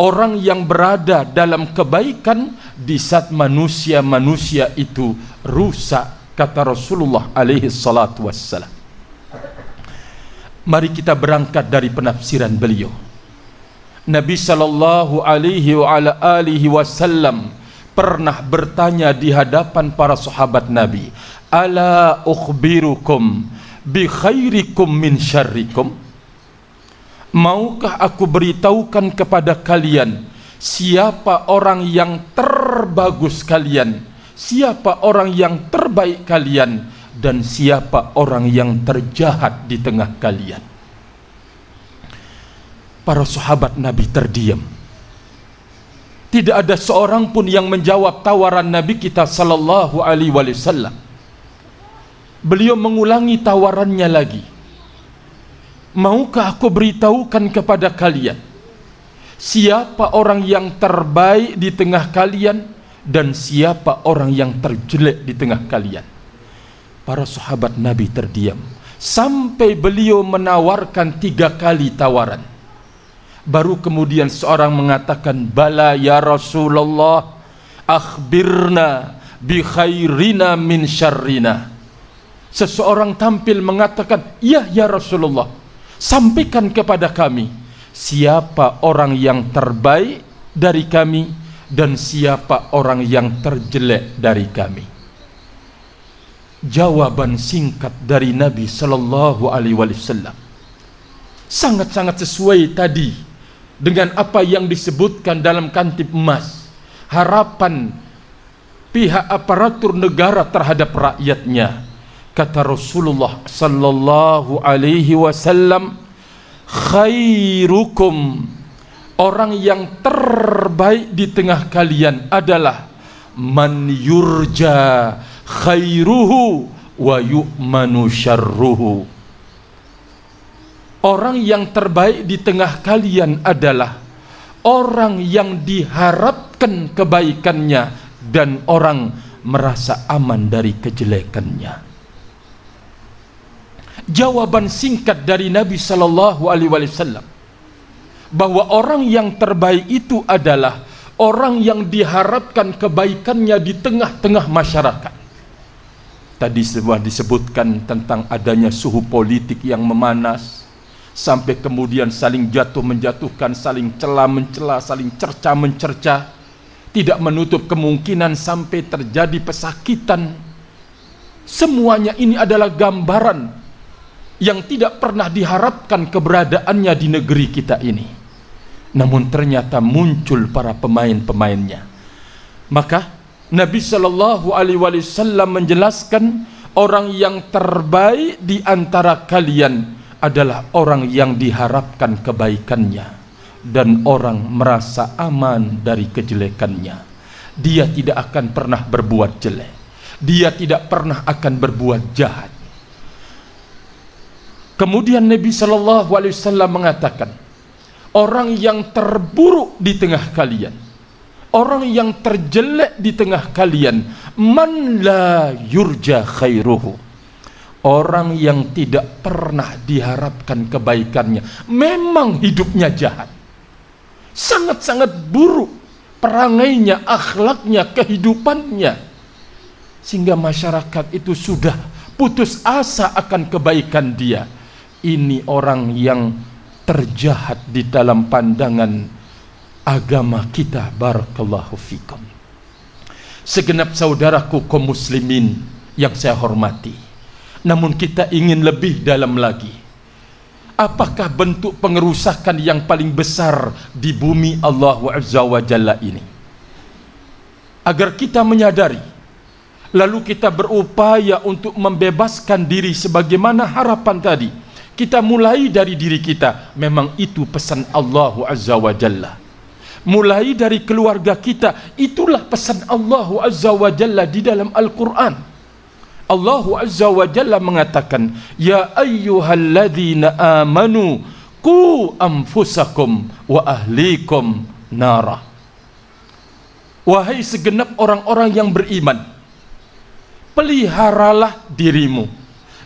Orang yang berada dalam kebaikan di saat manusia-manusia itu rusak kata Rasulullah alaihi salatu wassalam. Mari kita berangkat dari penafsiran beliau. Nabi sallallahu alaihi wa ala alihi wasallam pernah bertanya di hadapan para sahabat Nabi, "Ala ukhbirukum bi khairikum min syarrikum?" Maukah aku beritahukan kepada kalian siapa orang yang terbagus kalian, siapa orang yang terbaik kalian dan siapa orang yang terjahat di tengah kalian? Para sahabat Nabi terdiam tidak ada seorang pun yang menjawab tawaran Nabi kita sallallahu alaihi wasallam. Beliau mengulangi tawarannya lagi. Maukah aku beritahukan kepada kalian siapa orang yang terbaik di tengah kalian dan siapa orang yang terjelek di tengah kalian? Para sahabat Nabi terdiam sampai beliau menawarkan tiga kali tawaran. Baru kemudian seorang mengatakan Bala ya Rasulullah Akhbirna Bi khairina min syarrina Seseorang tampil mengatakan Ya ya Rasulullah Sampaikan kepada kami Siapa orang yang terbaik dari kami Dan siapa orang yang terjelek dari kami? Jawaban singkat dari Nabi Sallallahu Alaihi Wasallam. Sangat-sangat sesuai tadi dengan apa yang disebutkan dalam kantip emas. Harapan pihak aparatur negara terhadap rakyatnya kata Rasulullah sallallahu alaihi wasallam khairukum orang yang terbaik di tengah kalian adalah man yurja khairuhu wa yu'manu syarruhu Orang yang terbaik di tengah kalian adalah orang yang diharapkan kebaikannya dan orang merasa aman dari kejelekannya. jawaban singkat dari Nabi sallallahu alaihi wasallam bahwa orang yang terbaik itu adalah orang yang diharapkan kebaikannya di tengah-tengah masyarakat. Tadi sebuah disebutkan tentang adanya suhu politik yang memanas sampai kemudian saling jatuh menjatuhkan, saling celah mencela, saling cerca mencerca, tidak menutup kemungkinan sampai terjadi pesakitan. Semuanya ini adalah gambaran yang tidak pernah diharapkan keberadaannya di negeri kita ini. Namun ternyata muncul para pemain-pemainnya. Maka Nabi Shallallahu Alaihi Wasallam menjelaskan orang yang terbaik di antara kalian adalah orang yang diharapkan kebaikannya dan orang merasa aman dari kejelekannya. Dia tidak akan pernah berbuat jelek. Dia tidak pernah akan berbuat jahat Kemudian Nabi Shallallahu Alaihi Wasallam mengatakan, orang yang terburuk di tengah kalian, orang yang terjelek di tengah kalian, man la yurja khairuhu. Orang yang tidak pernah diharapkan kebaikannya, memang hidupnya jahat. Sangat-sangat buruk perangainya, akhlaknya, kehidupannya. Sehingga masyarakat itu sudah putus asa akan kebaikan dia ini orang yang terjahat di dalam pandangan agama kita barakallahu fikum. Segenap saudaraku kaum muslimin yang saya hormati namun kita ingin lebih dalam lagi. Apakah bentuk pengerusakan yang paling besar di bumi Allah Azza wa Jalla ini? Agar kita menyadari lalu kita berupaya untuk membebaskan diri sebagaimana harapan tadi kita mulai dari diri kita. Memang itu pesan Allah Azza wa Jalla. Mulai dari keluarga kita. Itulah pesan Allah Azza wa Jalla di dalam Al-Quran. Allah Azza wa Jalla mengatakan, Ya ayyuhalladzina amanu, ku anfusakum wa ahlikum nara. Wahai segenap orang-orang yang beriman, peliharalah dirimu,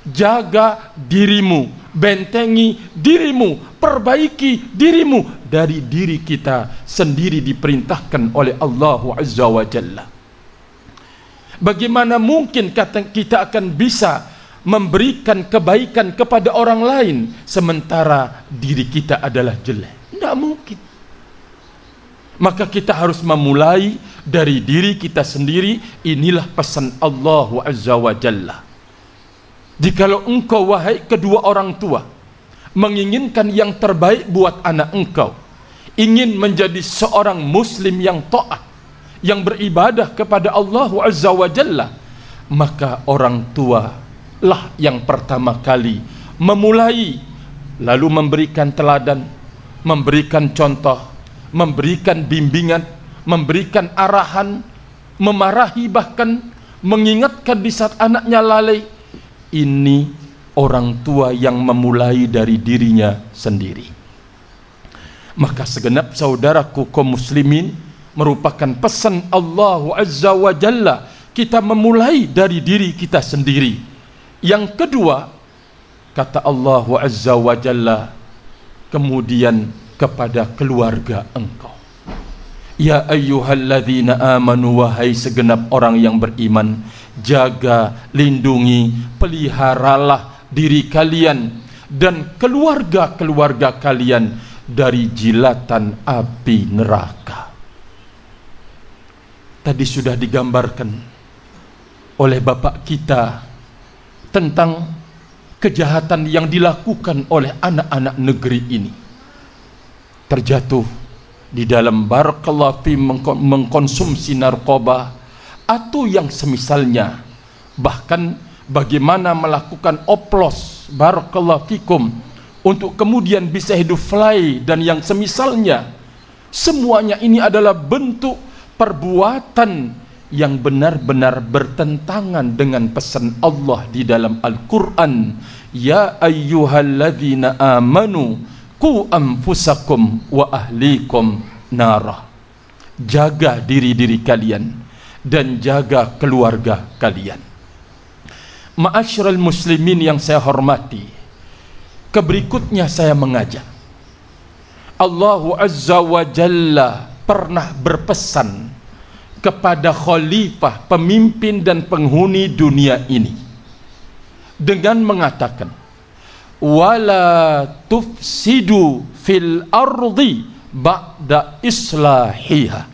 jaga dirimu, bentengi dirimu, perbaiki dirimu dari diri kita sendiri diperintahkan oleh Allah Azza wa Jalla. Bagaimana mungkin kita akan bisa memberikan kebaikan kepada orang lain sementara diri kita adalah jelek? Tidak mungkin. Maka kita harus memulai dari diri kita sendiri. Inilah pesan Allah Azza wa Jalla. Jikalau engkau wahai kedua orang tua menginginkan yang terbaik buat anak engkau, ingin menjadi seorang muslim yang taat, yang beribadah kepada Allah Azza wa Jalla, maka orang tua lah yang pertama kali memulai lalu memberikan teladan, memberikan contoh, memberikan bimbingan, memberikan arahan, memarahi bahkan mengingatkan di saat anaknya lalai ini orang tua yang memulai dari dirinya sendiri. Maka segenap saudaraku kaum muslimin merupakan pesan Allah Azza wa Jalla kita memulai dari diri kita sendiri. Yang kedua kata Allah Azza wa Jalla kemudian kepada keluarga engkau. Ya ayyuhalladzina amanu wahai segenap orang yang beriman jaga, lindungi, peliharalah diri kalian dan keluarga-keluarga kalian dari jilatan api neraka. Tadi sudah digambarkan oleh bapak kita tentang kejahatan yang dilakukan oleh anak-anak negeri ini. Terjatuh di dalam barakallahu mengkonsumsi narkoba, atau yang semisalnya. Bahkan bagaimana melakukan oplos barakallahu fikum untuk kemudian bisa hidup fly. Dan yang semisalnya semuanya ini adalah bentuk perbuatan yang benar-benar bertentangan dengan pesan Allah di dalam Al-Quran. Ya ayyuhalladzina amanu ku anfusakum wa ahlikum nara jaga diri-diri kalian dan jaga keluarga kalian. Ma'asyiral muslimin yang saya hormati. Keberikutnya saya mengajak. Allah Azza wa Jalla pernah berpesan kepada khalifah, pemimpin dan penghuni dunia ini dengan mengatakan wala tufsidu fil ardi ba'da islahiha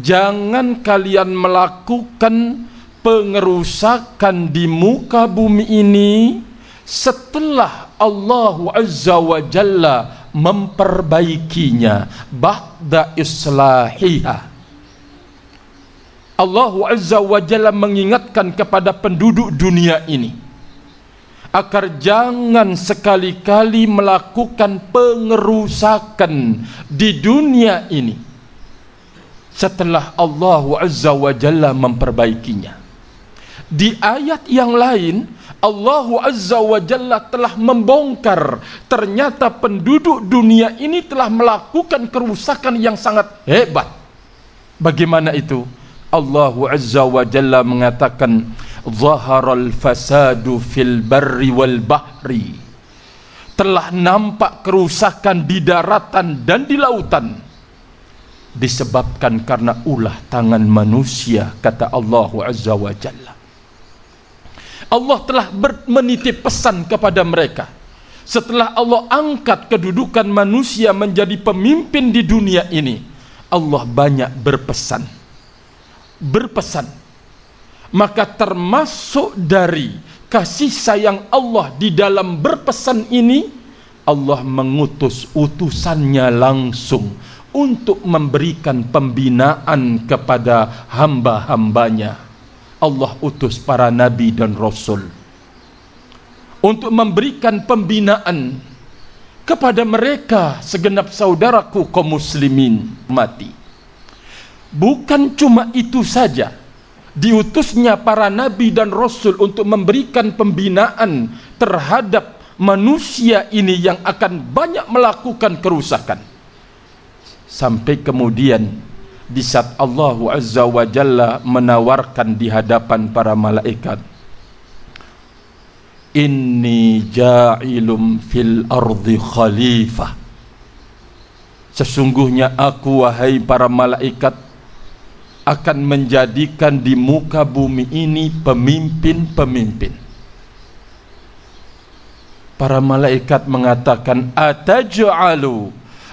jangan kalian melakukan pengerusakan di muka bumi ini setelah Allah Azza wa Jalla memperbaikinya. Ba'da islahiha. Allah Azza wa Jalla mengingatkan kepada penduduk dunia ini agar jangan sekali-kali melakukan pengerusakan di dunia ini setelah Allah Azza wa Jalla memperbaikinya di ayat yang lain Allah Azza wa Jalla telah membongkar ternyata penduduk dunia ini telah melakukan kerusakan yang sangat hebat. Bagaimana itu? Allah Azza wa Jalla mengatakan zaharal fasadu fil barri wal bahri telah nampak kerusakan di daratan dan di lautan disebabkan karena ulah tangan manusia kata Allah Azza wa Jalla. Allah telah menitip pesan kepada mereka. Setelah Allah angkat kedudukan manusia menjadi pemimpin di dunia ini Allah banyak berpesan. Berpesan. Maka termasuk dari kasih sayang Allah di dalam berpesan ini Allah mengutus utusannya langsung untuk memberikan pembinaan kepada hamba-hambanya Allah utus para nabi dan rasul untuk memberikan pembinaan kepada mereka segenap saudaraku kaum muslimin mati. Bukan cuma itu saja. Diutusnya para nabi dan rasul untuk memberikan pembinaan terhadap manusia ini yang akan banyak melakukan kerusakan. Sampai kemudian di saat Allah Azza wa Jalla menawarkan di hadapan para malaikat Inni ja'ilum fil ardi khalifah Sesungguhnya aku wahai para malaikat akan menjadikan di muka bumi ini pemimpin-pemimpin. Para malaikat mengatakan, "Ataj'alu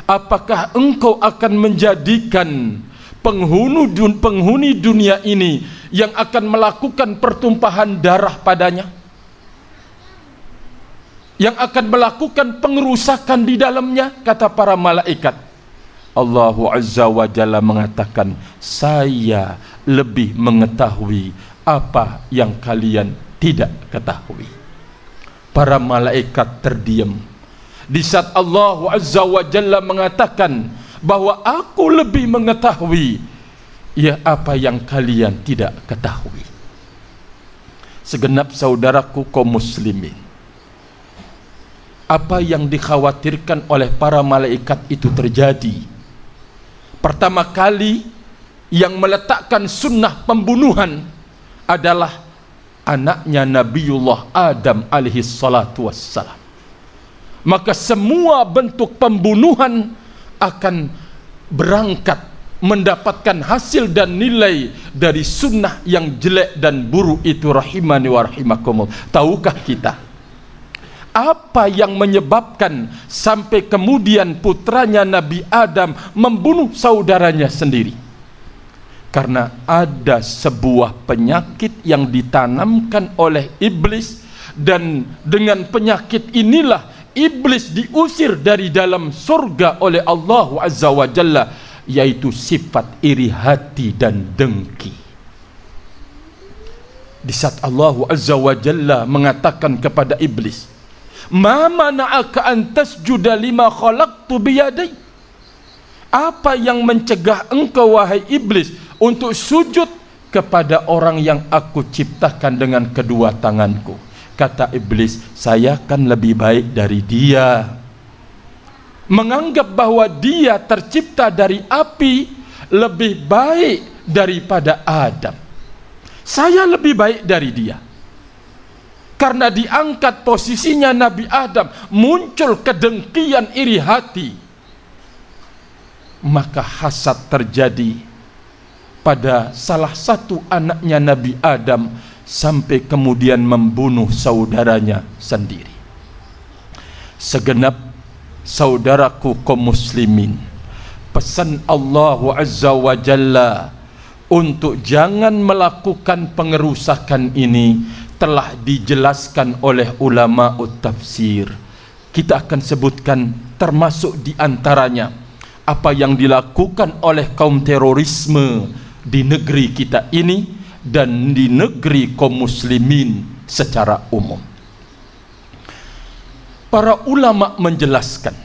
apakah engkau akan menjadikan penghuni dun, penghuni dunia ini yang akan melakukan pertumpahan darah padanya? Yang akan melakukan pengerusakan di dalamnya? Kata para malaikat. Allah Azza wa Jalla mengatakan saya lebih mengetahui apa yang kalian tidak ketahui. Para malaikat terdiam di saat Allah Azza wa Jalla mengatakan bahwa aku lebih mengetahui ya apa yang kalian tidak ketahui? Segenap saudaraku kaum muslimin apa yang dikhawatirkan oleh para malaikat itu terjadi. Pertama kali yang meletakkan sunnah pembunuhan adalah anaknya Nabiullah Adam alaihi salatu wassalam maka semua bentuk pembunuhan akan berangkat mendapatkan hasil dan nilai dari sunnah yang jelek dan buruk itu rahimani wa rahimakumul tahukah kita? Apa yang menyebabkan sampai kemudian putranya Nabi Adam membunuh saudaranya sendiri? Karena ada sebuah penyakit yang ditanamkan oleh iblis dan dengan penyakit inilah iblis diusir dari dalam surga oleh Allah Azza wa Jalla yaitu sifat iri hati dan dengki. Di saat Allah Azza wa Jalla mengatakan kepada iblis ma mana'aka an tasjuda lima khalaqtu biyadai? Apa yang mencegah engkau wahai iblis untuk sujud kepada orang yang aku ciptakan dengan kedua tanganku Kata iblis, saya kan lebih baik dari dia. Menganggap bahwa dia tercipta dari api lebih baik daripada Adam. Saya lebih baik dari dia. karena diangkat posisinya Nabi Adam muncul kedengkian iri hati maka hasad terjadi pada salah satu anaknya Nabi Adam sampai kemudian membunuh saudaranya sendiri segenap saudaraku kaum muslimin pesan Allah Azza wa Jalla untuk jangan melakukan pengerusakan ini telah dijelaskan oleh ulama tafsir. Kita akan sebutkan termasuk di antaranya apa yang dilakukan oleh kaum terorisme di negeri kita ini dan di negeri kaum muslimin secara umum. Para ulama menjelaskan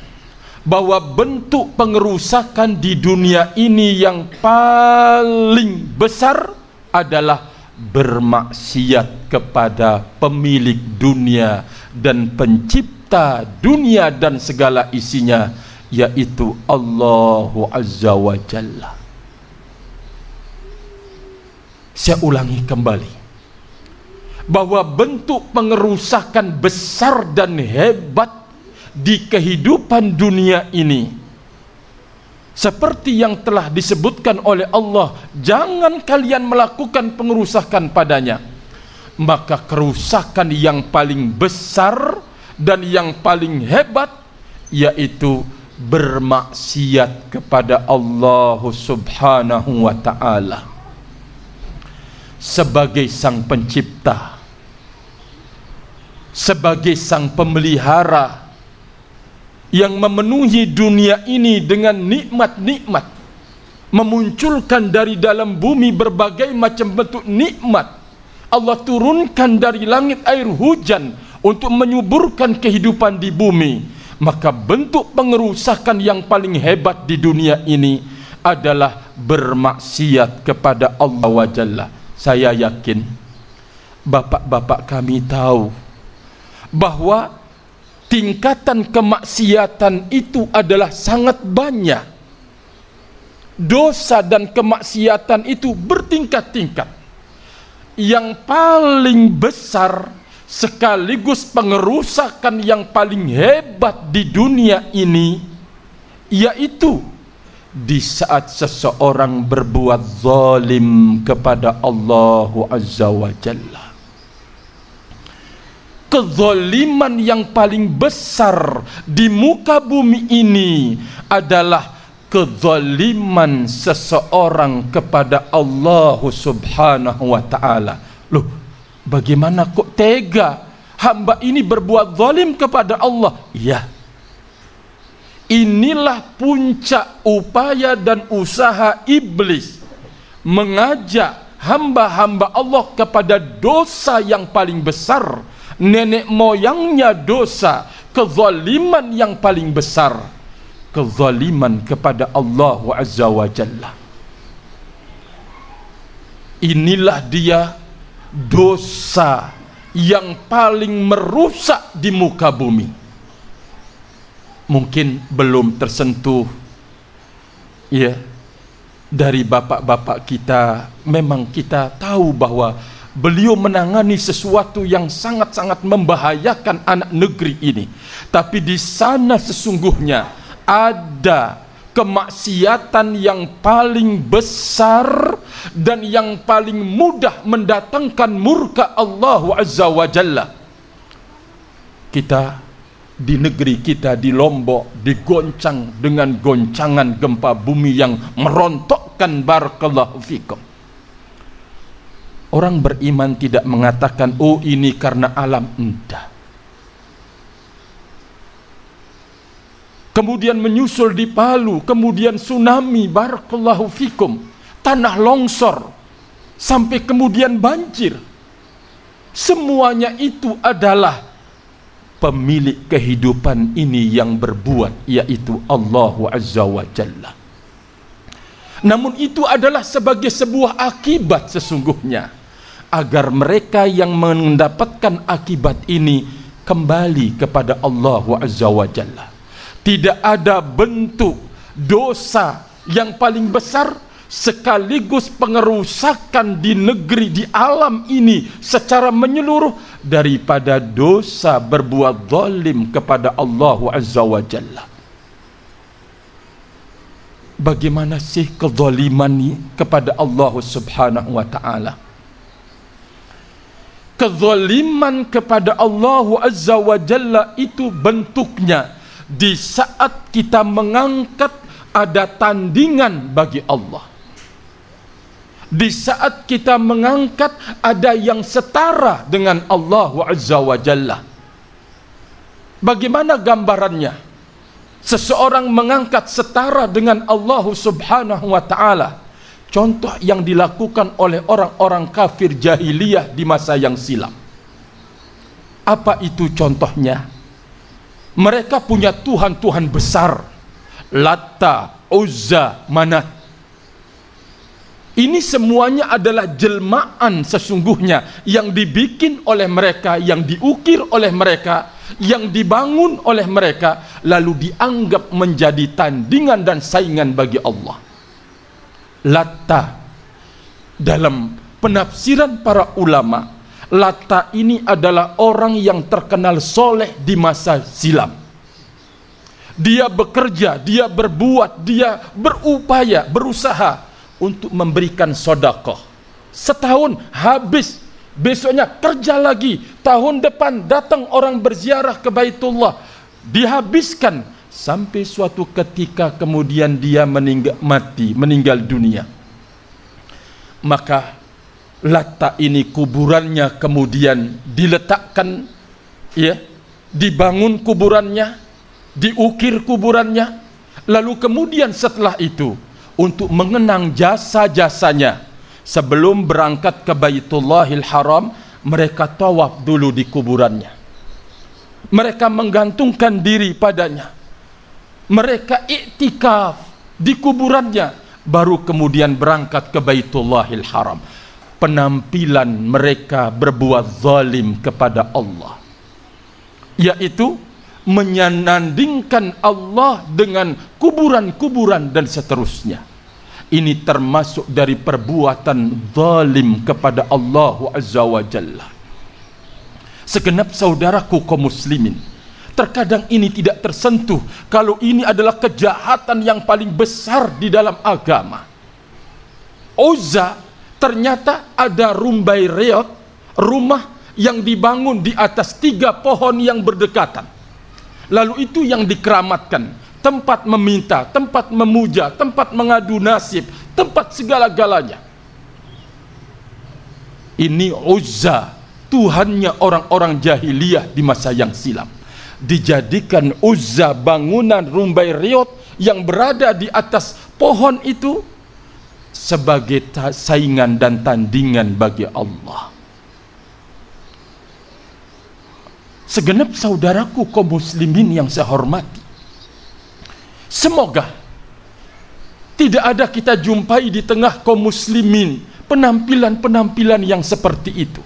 bahwa bentuk pengerusakan di dunia ini yang paling besar adalah bermaksiat kepada pemilik dunia dan pencipta dunia dan segala isinya yaitu Allah Azza wa Jalla saya ulangi kembali. Bahwa bentuk pengerusakan besar dan hebat di kehidupan dunia ini seperti yang telah disebutkan oleh Allah jangan kalian melakukan pengerusakan padanya. Maka kerusakan yang paling besar dan yang paling hebat yaitu bermaksiat kepada Allah Subhanahu wa taala sebagai sang pencipta sebagai sang pemelihara yang memenuhi dunia ini dengan nikmat-nikmat memunculkan dari dalam bumi berbagai macam bentuk nikmat. Allah turunkan dari langit air hujan untuk menyuburkan kehidupan di bumi. Maka bentuk pengerusakan yang paling hebat di dunia ini adalah bermaksiat kepada Allah wa Jalla saya yakin bapak-bapak kami tahu bahwa tingkatan kemaksiatan itu adalah sangat banyak. Dosa dan kemaksiatan itu bertingkat-tingkat. Yang paling besar sekaligus pengerusakan yang paling hebat di dunia ini yaitu di saat seseorang berbuat zalim kepada Allah Azza wa Jalla kezaliman yang paling besar di muka bumi ini adalah kezaliman seseorang kepada Allah Subhanahu wa taala. Loh, bagaimana kok tega hamba ini berbuat zalim kepada Allah? Iya. Inilah puncak upaya dan usaha iblis mengajak hamba-hamba Allah kepada dosa yang paling besar nenek moyangnya dosa kezaliman yang paling besar kezaliman kepada Allah Azza wa Jalla. Inilah dia dosa yang paling merusak di muka bumi mungkin belum tersentuh ya dari bapak-bapak kita memang kita tahu bahwa beliau menangani sesuatu yang sangat-sangat membahayakan anak negeri ini. Tapi di sana sesungguhnya ada kemaksiatan yang paling besar dan yang paling mudah mendatangkan murka Allah Azza wa Jalla. Kita di negeri kita di Lombok digoncang dengan goncangan gempa bumi yang merontokkan barakallahu fikum Orang beriman tidak mengatakan oh ini karena alam enggak. Kemudian menyusul di Palu, kemudian tsunami, barakallahu fikum, tanah longsor, sampai kemudian banjir. Semuanya itu adalah pemilik kehidupan ini yang berbuat, yaitu Allah Azza wa Jalla. Namun itu adalah sebagai sebuah akibat sesungguhnya agar mereka yang mendapatkan akibat ini kembali kepada Allah Azza wa Jalla. Tidak ada bentuk dosa yang paling besar sekaligus pengerusakan di negeri di alam ini secara menyeluruh daripada dosa berbuat zalim kepada Allah Azza wa Jalla. Bagaimana sih kezaliman ini kepada Allah Subhanahu wa taala? Kezaliman kepada Allah Azza wa Jalla itu bentuknya di saat kita mengangkat ada tandingan bagi Allah di saat kita mengangkat ada yang setara dengan Allah Azza wa Jalla. Bagaimana gambarannya? Seseorang mengangkat setara dengan Allah Subhanahu wa taala. Contoh yang dilakukan oleh orang-orang kafir jahiliyah di masa yang silam. Apa itu contohnya? Mereka punya tuhan-tuhan besar. Latta, Uzza, Manat ini semuanya adalah jelmaan sesungguhnya yang dibikin oleh mereka, yang diukir oleh mereka, yang dibangun oleh mereka, lalu dianggap menjadi tandingan dan saingan bagi Allah. Latta dalam penafsiran para ulama, Latta ini adalah orang yang terkenal soleh di masa silam. Dia bekerja, dia berbuat, dia berupaya, berusaha untuk memberikan sodakoh. Setahun habis, besoknya kerja lagi. Tahun depan datang orang berziarah ke Baitullah. Dihabiskan sampai suatu ketika kemudian dia meninggal mati, meninggal dunia. Maka Lata ini kuburannya kemudian diletakkan ya, dibangun kuburannya, diukir kuburannya, lalu kemudian setelah itu untuk mengenang jasa-jasanya. Sebelum berangkat ke Baitullahil Haram mereka tawaf dulu di kuburannya. Mereka menggantungkan diri padanya. Mereka iktikaf di kuburannya baru kemudian berangkat ke Baitullahil Haram. Penampilan mereka berbuat zalim kepada Allah yaitu menyanandingkan Allah dengan kuburan-kuburan dan seterusnya. Ini termasuk dari perbuatan zalim kepada Allah Azza wa Jalla. Segenap saudaraku kaum muslimin, terkadang ini tidak tersentuh kalau ini adalah kejahatan yang paling besar di dalam agama. Uzza ternyata ada rumbai reot, rumah yang dibangun di atas tiga pohon yang berdekatan Lalu itu yang dikeramatkan, tempat meminta, tempat memuja, tempat mengadu nasib, tempat segala-galanya. Ini Uzza, Tuhannya orang-orang jahiliyah di masa yang silam. Dijadikan Uzza bangunan rumbai riot yang berada di atas pohon itu sebagai saingan dan tandingan bagi Allah. Segenap saudaraku kaum muslimin yang saya hormati semoga tidak ada kita jumpai di tengah kaum muslimin penampilan-penampilan yang seperti itu.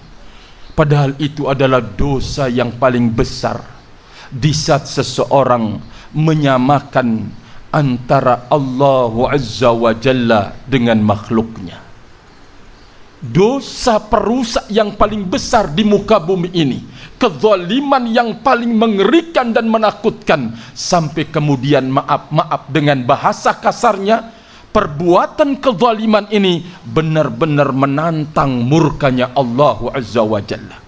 Padahal itu adalah dosa yang paling besar di saat seseorang menyamakan antara Allah Azza wa Jalla dengan makhluknya. Dosa perusak yang paling besar di muka bumi ini kezaliman yang paling mengerikan dan menakutkan. Sampai kemudian maaf-maaf dengan bahasa kasarnya perbuatan kezaliman ini benar-benar menantang murkanya Allah Azza wa Jalla.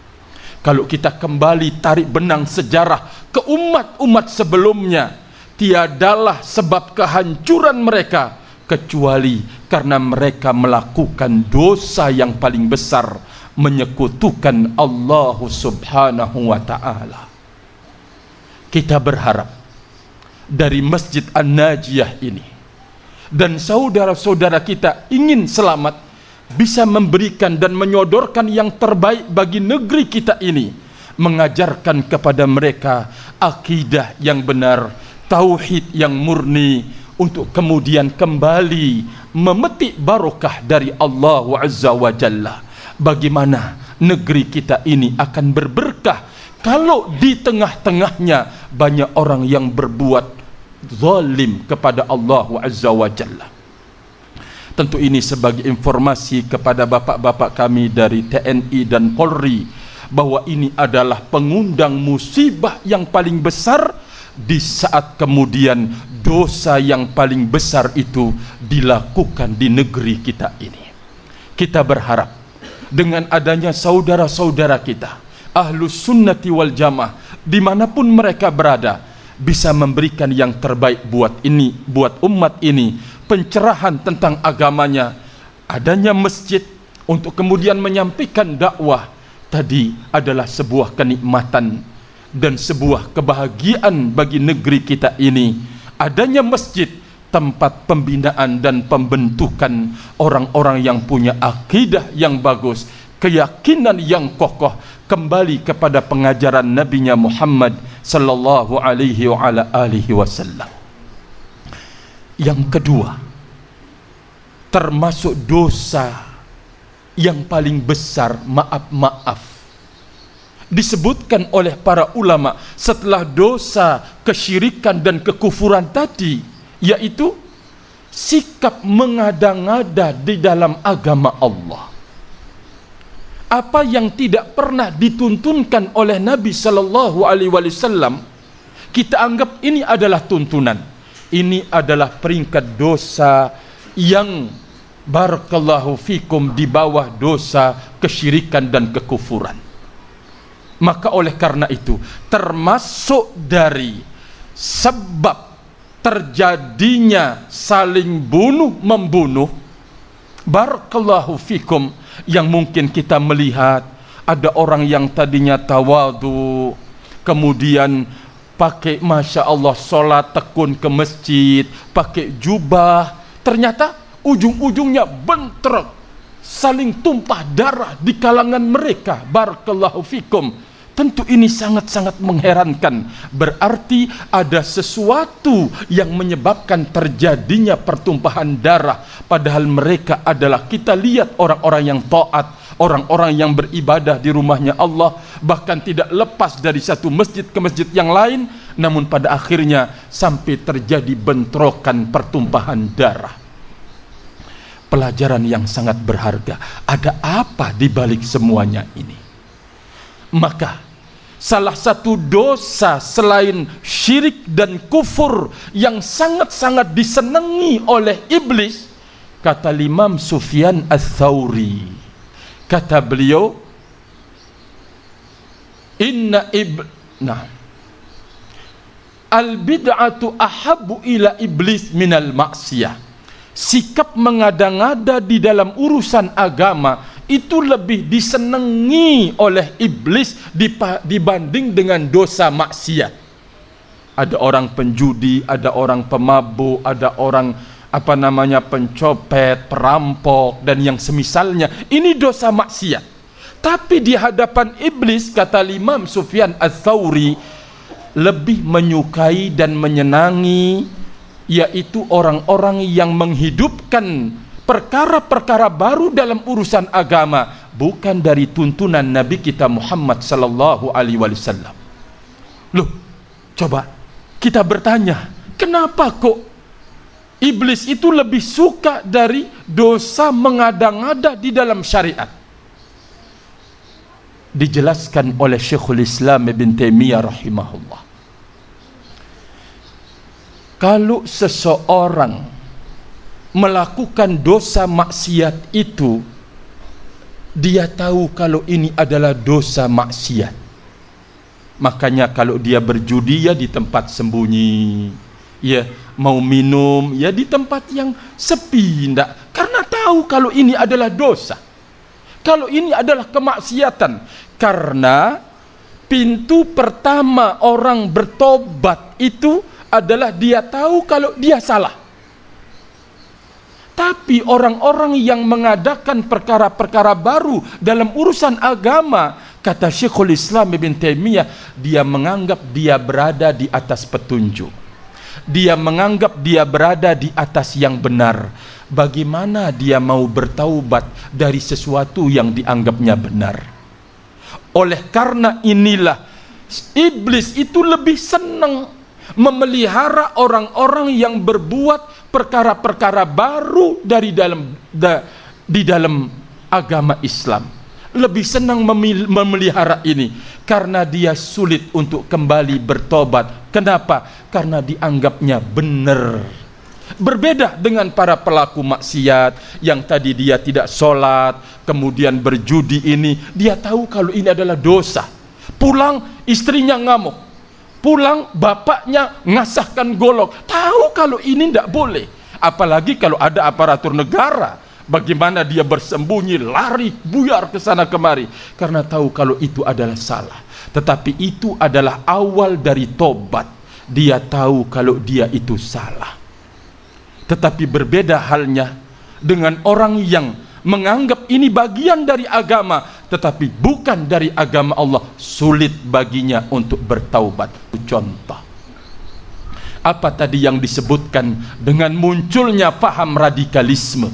Kalau kita kembali tarik benang sejarah ke umat-umat sebelumnya tiadalah sebab kehancuran mereka kecuali karena mereka melakukan dosa yang paling besar menyekutukan Allah Subhanahu wa taala. Kita berharap dari Masjid An-Najiyah ini dan saudara-saudara kita ingin selamat bisa memberikan dan menyodorkan yang terbaik bagi negeri kita ini mengajarkan kepada mereka akidah yang benar tauhid yang murni untuk kemudian kembali memetik barokah dari Allah Azza wa Jalla bagaimana negeri kita ini akan berberkah kalau di tengah-tengahnya banyak orang yang berbuat zalim kepada Allah Azza wa Jalla. Tentu ini sebagai informasi kepada bapak-bapak kami dari TNI dan Polri bahwa ini adalah pengundang musibah yang paling besar di saat kemudian dosa yang paling besar itu dilakukan di negeri kita ini. Kita berharap dengan adanya saudara-saudara kita, ahlus sunnati wal jamaah, di mana pun mereka berada, bisa memberikan yang terbaik buat ini, buat umat ini, pencerahan tentang agamanya, adanya masjid untuk kemudian menyampaikan dakwah tadi adalah sebuah kenikmatan dan sebuah kebahagiaan bagi negeri kita ini. Adanya masjid tempat pembinaan dan pembentukan orang-orang yang punya akidah yang bagus keyakinan yang kokoh kembali kepada pengajaran Nabi Muhammad sallallahu alaihi wa alihi wasallam. Yang kedua termasuk dosa yang paling besar maaf-maaf disebutkan oleh para ulama setelah dosa kesyirikan dan kekufuran tadi yaitu sikap mengada-ngada di dalam agama Allah. Apa yang tidak pernah dituntunkan oleh Nabi sallallahu alaihi wasallam kita anggap ini adalah tuntunan. Ini adalah peringkat dosa yang barakallahu fikum di bawah dosa kesyirikan dan kekufuran. Maka oleh karena itu termasuk dari sebab terjadinya saling bunuh membunuh barakallahu fikum yang mungkin kita melihat ada orang yang tadinya tawadu kemudian pakai masya Allah solat tekun ke masjid pakai jubah ternyata ujung-ujungnya bentrok saling tumpah darah di kalangan mereka. Barakallahu fikum Tentu ini sangat-sangat mengherankan. Berarti ada sesuatu yang menyebabkan terjadinya pertumpahan darah. Padahal mereka adalah kita lihat orang-orang yang taat, orang-orang yang beribadah di rumahnya Allah, bahkan tidak lepas dari satu masjid ke masjid yang lain, namun pada akhirnya sampai terjadi bentrokan pertumpahan darah. Pelajaran yang sangat berharga. Ada apa di balik semuanya ini? Maka salah satu dosa selain syirik dan kufur yang sangat-sangat disenangi oleh iblis kata Imam Sufyan Ats-Tsauri kata beliau inna ib nah. Al bid'atu ahabu ila iblis minal maksiyah sikap mengada-ngada di dalam urusan agama itu lebih disenangi oleh iblis dibanding dengan dosa maksiat. Ada orang penjudi, ada orang pemabuk, ada orang apa namanya pencopet, perampok dan yang semisalnya. Ini dosa maksiat. Tapi di hadapan iblis kata Imam Sufyan Ats-Tsauri lebih menyukai dan menyenangi yaitu orang-orang yang menghidupkan perkara-perkara baru dalam urusan agama bukan dari tuntunan Nabi kita Muhammad sallallahu alaihi wasallam. Loh, coba kita bertanya, kenapa kok iblis itu lebih suka dari dosa mengada-ngada di dalam syariat? Dijelaskan oleh Syekhul Islam Ibn Taimiyah rahimahullah. Kalau seseorang melakukan dosa maksiat itu dia tahu kalau ini adalah dosa maksiat. Makanya kalau dia berjudi ya di tempat sembunyi. Ya mau minum ya di tempat yang sepi ndak. Karena tahu kalau ini adalah dosa. Kalau ini adalah kemaksiatan. Karena pintu pertama orang bertobat itu adalah dia tahu kalau dia salah tapi orang-orang yang mengadakan perkara-perkara baru dalam urusan agama, kata Syekhul Islam Ibn Taimiyah, dia menganggap dia berada di atas petunjuk. Dia menganggap dia berada di atas yang benar. Bagaimana dia mau bertaubat dari sesuatu yang dianggapnya benar? Oleh karena inilah iblis itu lebih senang memelihara orang-orang yang berbuat perkara-perkara baru dari dalam da, di dalam agama Islam lebih senang memelihara ini karena dia sulit untuk kembali bertobat. Kenapa? Karena dianggapnya benar. Berbeda dengan para pelaku maksiat yang tadi dia tidak sholat, kemudian berjudi ini, dia tahu kalau ini adalah dosa. Pulang istrinya ngamuk, pulang bapaknya ngasahkan golok, tahu kalau ini tidak boleh. Apalagi kalau ada aparatur negara Bagaimana dia bersembunyi, lari, buyar ke sana kemari karena tahu kalau itu adalah salah. Tetapi itu adalah awal dari tobat. Dia tahu kalau dia itu salah. Tetapi berbeda halnya dengan orang yang menganggap ini bagian dari agama tetapi bukan dari agama Allah, sulit baginya untuk bertaubat. Contoh. Apa tadi yang disebutkan dengan munculnya faham radikalisme?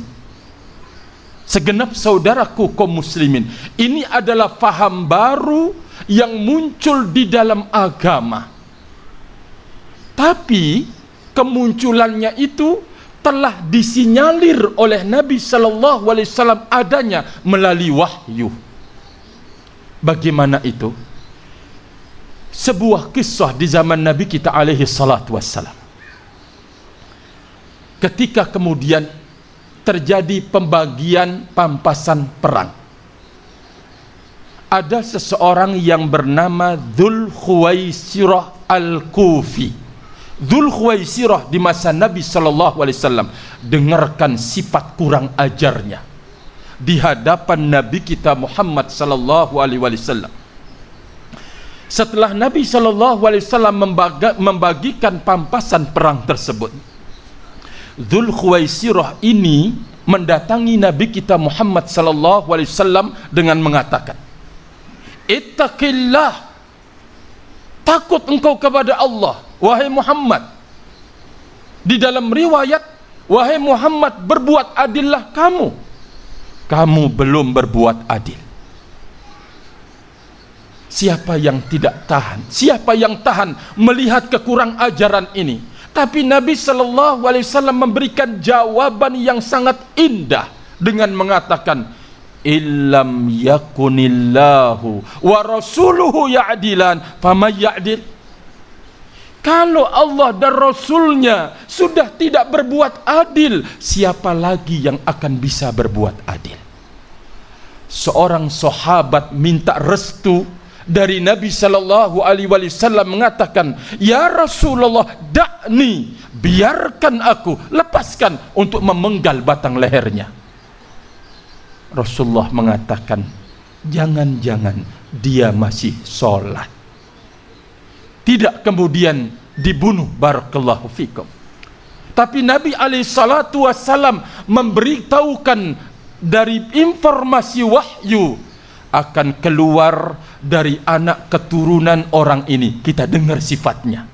Segenap saudaraku kaum muslimin ini adalah faham baru yang muncul di dalam agama. Tapi kemunculannya itu telah disinyalir oleh Nabi sallallahu alaihi wasallam adanya melalui wahyu bagaimana itu sebuah kisah di zaman Nabi kita alaihi salatu wassalam ketika kemudian terjadi pembagian pampasan perang. Ada seseorang yang bernama Dhul Khuwaisirah Al-Kufi. Dhul Khuwaisirah di masa Nabi sallallahu alaihi wasallam dengarkan sifat kurang ajarnya di hadapan Nabi kita Muhammad sallallahu alaihi wasallam. Setelah Nabi sallallahu alaihi wasallam membagikan pampasan perang tersebut, Dhul Khuwaisirah ini mendatangi Nabi kita Muhammad sallallahu alaihi wasallam dengan mengatakan Ittaqillah Takut engkau kepada Allah wahai Muhammad Di dalam riwayat wahai Muhammad berbuat adillah kamu Kamu belum berbuat adil. Siapa yang tidak tahan? Siapa yang tahan melihat kekurang ajaran ini? Tapi Nabi sallallahu alaihi wasallam memberikan jawaban yang sangat indah dengan mengatakan illam yakunillahu wa rasuluhu ya'dilan famay ya'dil. Kalau Allah dan Rasulnya sudah tidak berbuat adil, siapa lagi yang akan bisa berbuat adil? Seorang sahabat minta restu dari Nabi sallallahu alaihi wasallam mengatakan, "Ya Rasulullah, dakni, biarkan aku, lepaskan untuk memenggal batang lehernya." Rasulullah mengatakan, "Jangan-jangan dia masih sholat." Tidak kemudian dibunuh barakallahu fikum. Tapi Nabi alaihi salatu wasallam memberitahukan dari informasi wahyu akan keluar dari anak keturunan orang ini. Kita dengar sifatnya.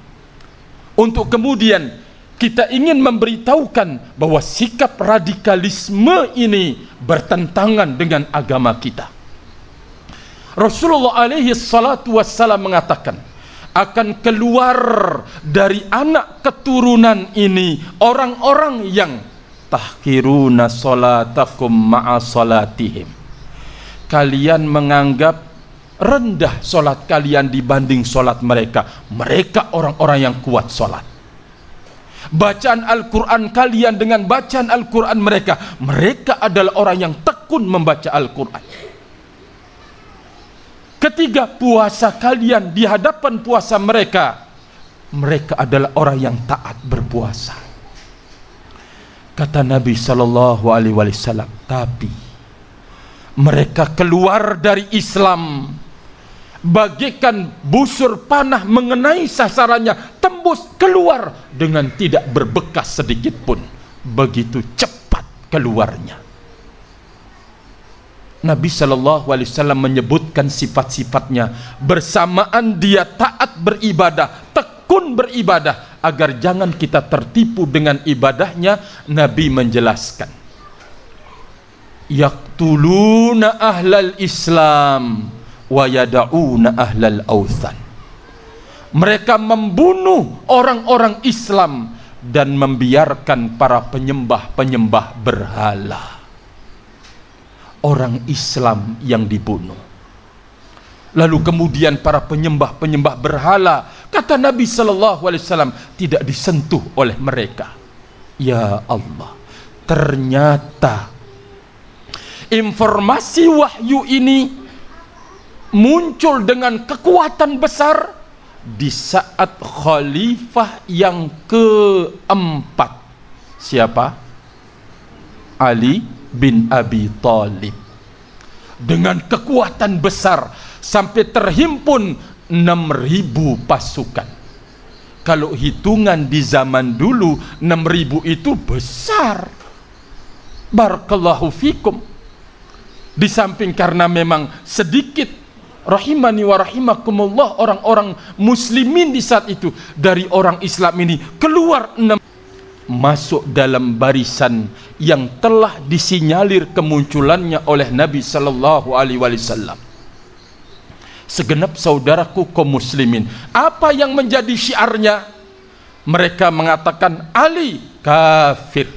Untuk kemudian kita ingin memberitahukan bahwa sikap radikalisme ini bertentangan dengan agama kita. Rasulullah alaihi salatu wassalam mengatakan akan keluar dari anak keturunan ini orang-orang yang tahkiruna salatakum ma'a salatihim kalian menganggap rendah solat kalian dibanding solat mereka. Mereka orang-orang yang kuat solat. Bacaan Al-Quran kalian dengan bacaan Al-Quran mereka. Mereka adalah orang yang tekun membaca Al-Quran. Ketiga puasa kalian di hadapan puasa mereka. Mereka adalah orang yang taat berpuasa kata Nabi sallallahu alaihi wasallam tapi mereka keluar dari Islam bagikan busur panah mengenai sasarannya tembus keluar dengan tidak berbekas sedikit pun. Begitu cepat keluarnya. Nabi sallallahu alaihi wasallam menyebutkan sifat-sifatnya. Bersamaan dia taat beribadah tekun beribadah agar jangan kita tertipu dengan ibadahnya Nabi menjelaskan yaqtuluna ahlal Islam wa yada'una ahlal authan mereka membunuh orang-orang Islam dan membiarkan para penyembah-penyembah berhala orang Islam yang dibunuh. Lalu kemudian para penyembah-penyembah berhala, kata Nabi sallallahu alaihi wasallam, tidak disentuh oleh mereka. Ya Allah, ternyata informasi wahyu ini muncul dengan kekuatan besar di saat khalifah yang keempat. Siapa? Ali bin Abi Talib. Dengan kekuatan besar sampai terhimpun 6000 pasukan. Kalau hitungan di zaman dulu 6000 itu besar. Barakallahu fikum. Di samping karena memang sedikit rahimani wa rahimakumullah orang-orang muslimin di saat itu dari orang Islam ini keluar enam masuk dalam barisan yang telah disinyalir kemunculannya oleh Nabi sallallahu alaihi wasallam. Segenap saudaraku kaum muslimin, apa yang menjadi syiarnya? Mereka mengatakan Ali kafir.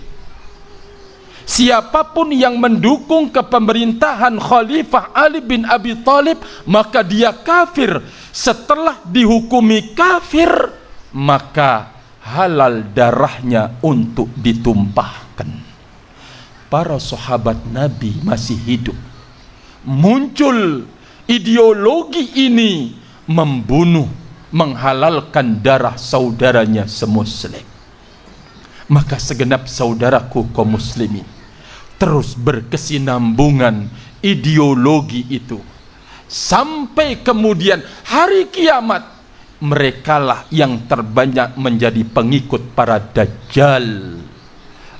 Siapa pun yang mendukung kepemerintahan Khalifah Ali bin Abi Thalib maka dia kafir. Setelah dihukumi kafir maka halal darahnya untuk ditumpahkan. Para sahabat Nabi masih hidup. Muncul ideologi ini membunuh, menghalalkan darah saudaranya semuslim. Maka segenap saudaraku kaum muslimin terus berkesinambungan ideologi itu sampai kemudian hari kiamat merekalah yang terbanyak menjadi pengikut para dajjal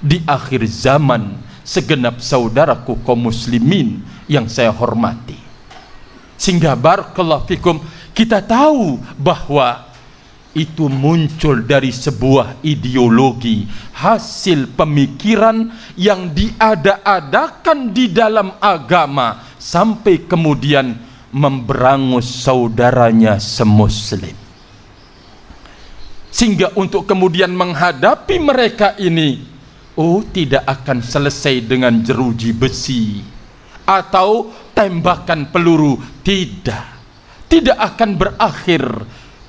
di akhir zaman segenap saudaraku kaum muslimin yang saya hormati sehingga barakallahu fikum kita tahu bahwa itu muncul dari sebuah ideologi hasil pemikiran yang diada-adakan di dalam agama sampai kemudian memberangus saudaranya semuslim. Sehingga untuk kemudian menghadapi mereka ini oh tidak akan selesai dengan jeruji besi. Atau tembakan peluru. Tidak. Tidak akan berakhir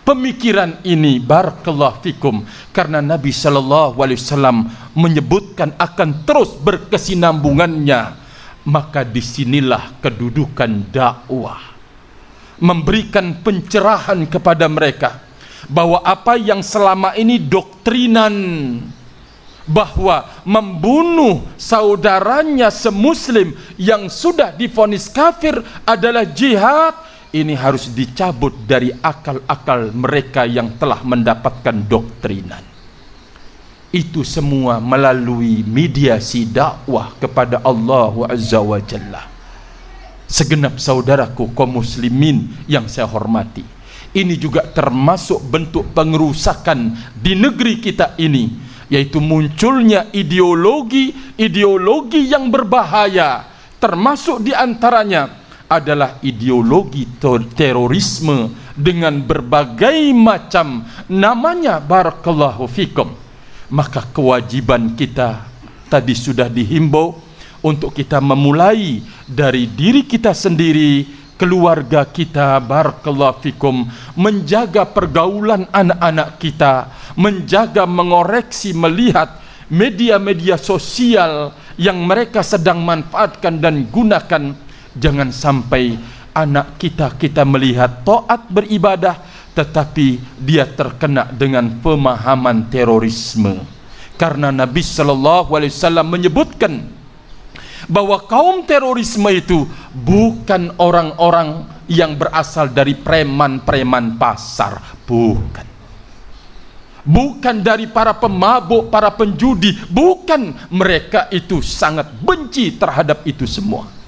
pemikiran ini. Barakallahu fikum. Karena Nabi sallallahu alaihi wasallam menyebutkan akan terus berkesinambungannya. Maka di sinilah kedudukan dakwah. Memberikan pencerahan kepada mereka. Bahwa apa yang selama ini doktrinan bahwa membunuh saudaranya semuslim yang sudah difonis kafir adalah jihad ini harus dicabut dari akal-akal mereka yang telah mendapatkan doktrinan. Itu semua melalui mediasi dakwah kepada Allah Azza wa Jalla. Segenap saudaraku kaum muslimin yang saya hormati. Ini juga termasuk bentuk pengerusakan di negeri kita ini. Yaitu munculnya ideologi-ideologi yang berbahaya. Termasuk di antaranya adalah ideologi terorisme dengan berbagai macam namanya barakallahu fikum maka kewajiban kita tadi sudah dihimbau untuk kita memulai dari diri kita sendiri keluarga kita barakallahu fikum menjaga pergaulan anak-anak kita menjaga mengoreksi melihat media-media sosial yang mereka sedang manfaatkan dan gunakan Jangan sampai anak kita kita melihat taat beribadah tetapi dia terkena dengan pemahaman terorisme. Karena Nabi sallallahu alaihi wasallam menyebutkan bahwa kaum terorisme itu bukan orang-orang yang berasal dari preman-preman pasar, bukan. Bukan dari para pemabuk, para penjudi, bukan mereka itu sangat benci terhadap itu semua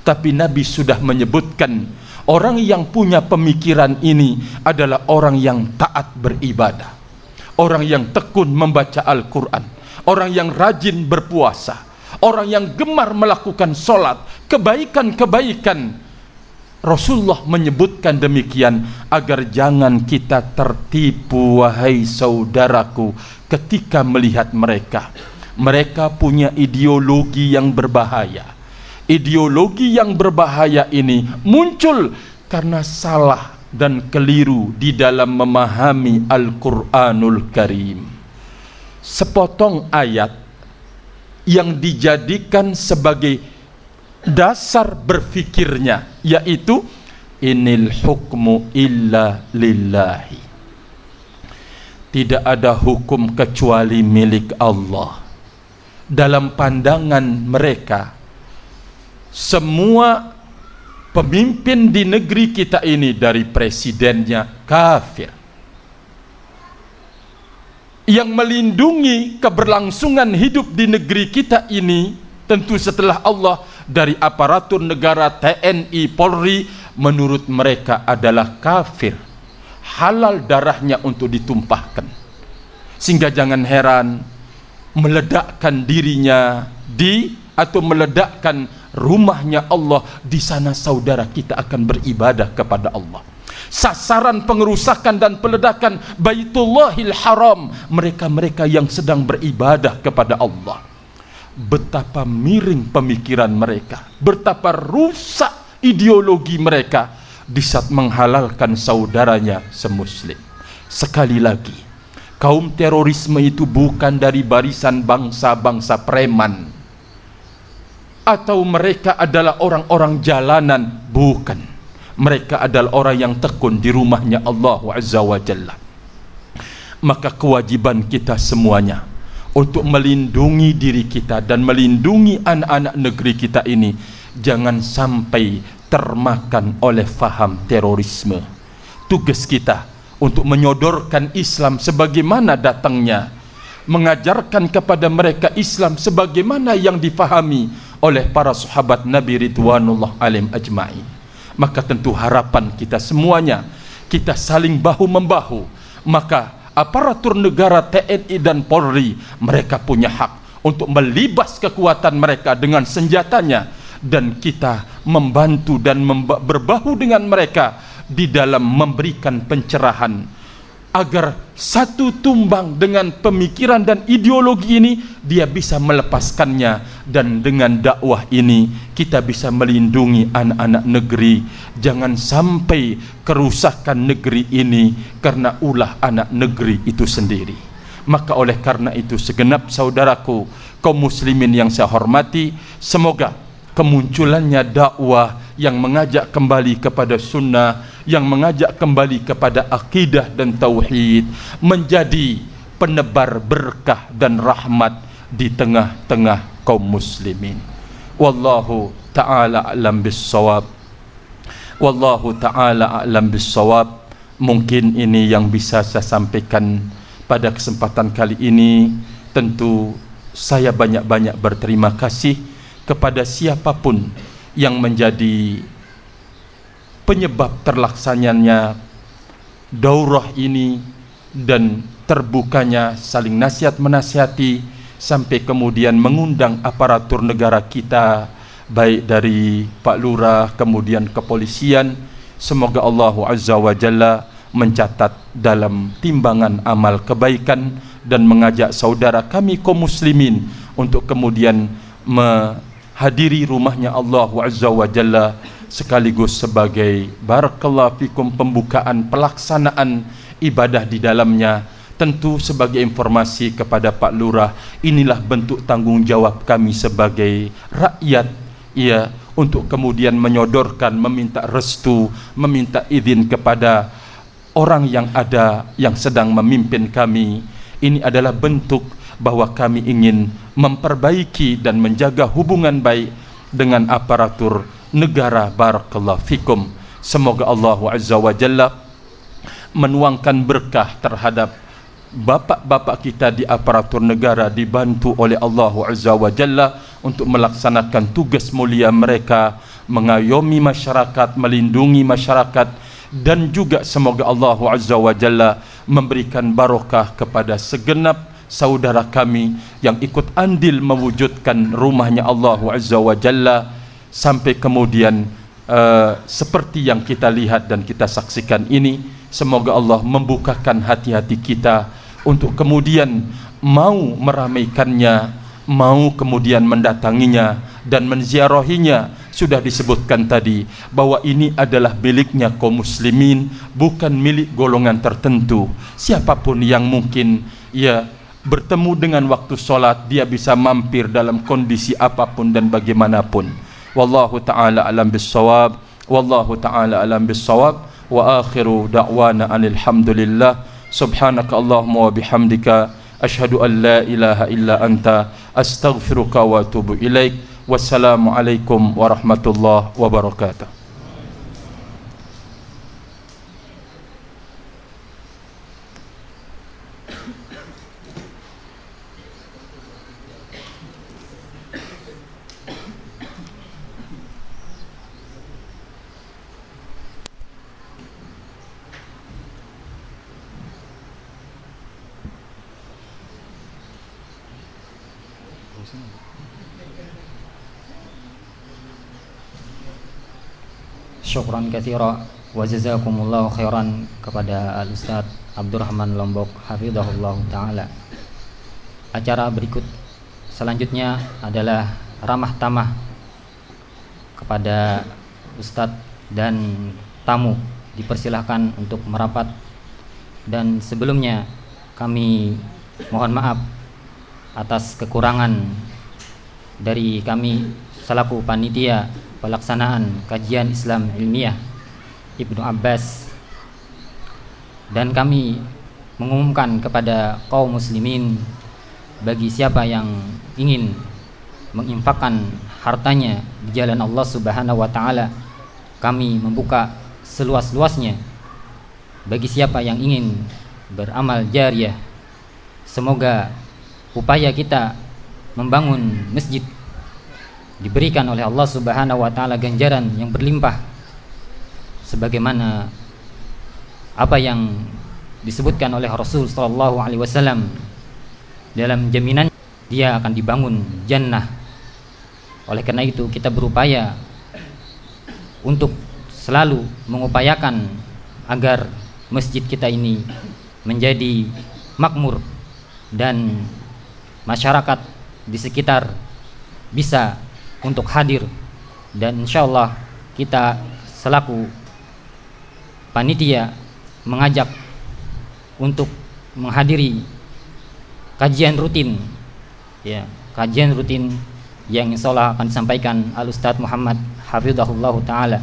tapi Nabi sudah menyebutkan orang yang punya pemikiran ini adalah orang yang taat beribadah. Orang yang tekun membaca Al-Quran. Orang yang rajin berpuasa. Orang yang gemar melakukan solat. Kebaikan-kebaikan. Rasulullah menyebutkan demikian agar jangan kita tertipu wahai saudaraku ketika melihat mereka. Mereka punya ideologi yang berbahaya ideologi yang berbahaya ini muncul karena salah dan keliru di dalam memahami Al-Qur'anul Karim. Sepotong ayat yang dijadikan sebagai dasar berfikirnya yaitu inil hukmu illa lillahi. Tidak ada hukum kecuali milik Allah. Dalam pandangan mereka semua pemimpin di negeri kita ini dari presidennya kafir yang melindungi keberlangsungan hidup di negeri kita ini tentu setelah Allah dari aparatur negara TNI Polri menurut mereka adalah kafir. Halal darahnya untuk ditumpahkan. Sehingga jangan heran meledakkan dirinya di atau meledakkan rumahnya Allah di sana saudara kita akan beribadah kepada Allah sasaran pengerusakan dan peledakan Baitullahil Haram. Mereka-mereka yang sedang beribadah kepada Allah. Betapa miring pemikiran mereka. Betapa rusak ideologi mereka. Di saat menghalalkan saudaranya semuslim. Sekali lagi kaum terorisme itu bukan dari barisan bangsa-bangsa preman. Atau mereka adalah orang-orang jalanan. Bukan mereka adalah orang yang tekun di rumahnya Allah Azza wa Jalla. Maka kewajiban kita semuanya untuk melindungi diri kita dan melindungi anak-anak negeri kita ini jangan sampai termakan oleh faham terorisme. Tugas kita untuk menyodorkan Islam sebagaimana datangnya mengajarkan kepada mereka Islam sebagaimana yang difahami oleh para sahabat Nabi Ridwanullah alim ajma'in maka tentu harapan kita semuanya kita saling bahu membahu maka aparatur negara TNI dan Polri mereka punya hak untuk melibas kekuatan mereka dengan senjatanya dan kita membantu dan berbahu dengan mereka di dalam memberikan pencerahan agar satu tumbang dengan pemikiran dan ideologi ini dia bisa melepaskannya. Dan dengan dakwah ini kita bisa melindungi anak-anak negeri. Jangan sampai kerusakan negeri ini karena ulah anak negeri itu sendiri. Maka oleh karena itu segenap saudaraku kaum muslimin yang saya hormati semoga kemunculannya dakwah yang mengajak kembali kepada sunnah yang mengajak kembali kepada akidah dan tauhid menjadi penebar berkah dan rahmat di tengah-tengah kaum muslimin. Wallahu taala alam bissawab. Wallahu taala alam bissawab. Mungkin ini yang bisa saya sampaikan pada kesempatan kali ini. Tentu saya banyak-banyak berterima kasih kepada siapa pun yang menjadi penyebab terlaksananya daurah ini dan terbukanya saling nasihat menasihati sampai kemudian mengundang aparatur negara kita baik dari Pak Lurah kemudian kepolisian semoga Allah Azza wa Jalla mencatat dalam timbangan amal kebaikan dan mengajak saudara kami kaum muslimin untuk kemudian menghadiri rumahnya Allah Azza wa Jalla sekaligus sebagai barakallahu fikum pembukaan pelaksanaan ibadah di dalamnya. Tentu sebagai informasi kepada Pak Lurah inilah bentuk tanggung jawab kami sebagai rakyat ya untuk kemudian menyodorkan meminta restu meminta izin kepada orang yang ada yang sedang memimpin kami. Ini adalah bentuk bahwa kami ingin memperbaiki dan menjaga hubungan baik dengan aparatur negara. Barakallahu fikum. Semoga Allah azza wa jalla menuangkan berkah terhadap bapak-bapak kita di aparatur negara dibantu oleh Allah azza wa jalla untuk melaksanakan tugas mulia mereka mengayomi masyarakat melindungi masyarakat dan juga semoga Allah azza wa jalla memberikan barokah kepada segenap saudara kami yang ikut andil mewujudkan rumahnya Allah azza wa jalla sampai kemudian uh, seperti yang kita lihat dan kita saksikan ini semoga Allah membukakan hati-hati kita untuk kemudian mau meramaikannya mau kemudian mendatanginya dan menziarahinya. Sudah disebutkan tadi bahwa ini adalah miliknya kaum muslimin bukan milik golongan tertentu. Siapa pun yang mungkin ya bertemu dengan waktu solat dia bisa mampir dalam kondisi apapun dan bagaimanapun. Wallahu taala alam bisawab wallahu taala alam bisawab wa akhiru da'wana hamdulillah. subhanaka allahumma wa bihamdika. Ashhadu an la ilaha illa anta. Astaghfiruka wa atubu ilaik. Wassalamu alaikum warahmatullahi wabarakatuh. Syukran kathira wa jazakumullahu khairan kepada Al Ustaz Abdurrahman Lombok hafizahullah taala. Acara berikut selanjutnya adalah ramah tamah kepada Ustadz dan tamu dipersilahkan untuk merapat dan sebelumnya kami mohon maaf atas kekurangan dari kami selaku panitia pelaksanaan kajian Islam ilmiah Ibnu Abbas. Dan kami mengumumkan kepada kaum muslimin bagi siapa yang ingin menginfakkan hartanya di jalan Allah Subhanahu wa taala kami membuka seluas-luasnya bagi siapa yang ingin beramal jariah. Semoga upaya kita membangun masjid diberikan oleh Allah Subhanahu wa taala ganjaran yang berlimpah. Sebagaimana apa yang disebutkan oleh Rasul sallallahu alaihi wasallam dalam jaminan dia akan dibangun jannah. Oleh karena itu kita berupaya untuk selalu mengupayakan agar masjid kita ini menjadi makmur dan masyarakat di sekitar bisa untuk hadir. Dan insya Allah kita selaku panitia mengajak untuk menghadiri kajian rutin ya kajian rutin yang insya Allah akan disampaikan Al Ustadz Muhammad Hafizahullah Ta'ala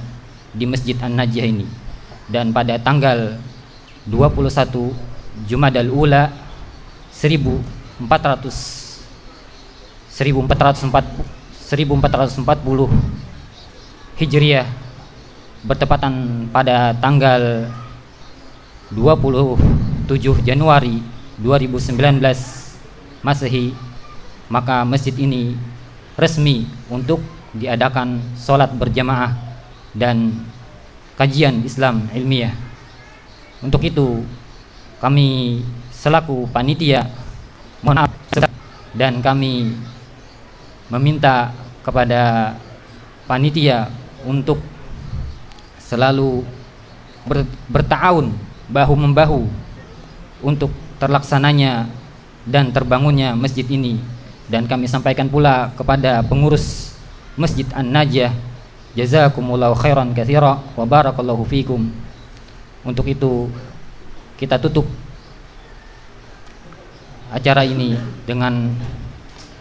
di Masjid An-Najiyah ini. Dan pada tanggal 21 Jumadal Ula 1400 1440 1440 Hijriah bertepatan pada tanggal 27 Januari 2019 Masehi maka masjid ini resmi untuk diadakan sholat berjamaah dan kajian Islam ilmiah. Untuk itu kami selaku panitia mohon maaf dan kami meminta kepada panitia untuk selalu ber, bertahun bahu membahu untuk terlaksananya dan terbangunnya masjid ini. Dan kami sampaikan pula kepada pengurus Masjid An-Najah jazakumullahu khairan katsira wa barakallahu fikum. Untuk itu kita tutup acara ini dengan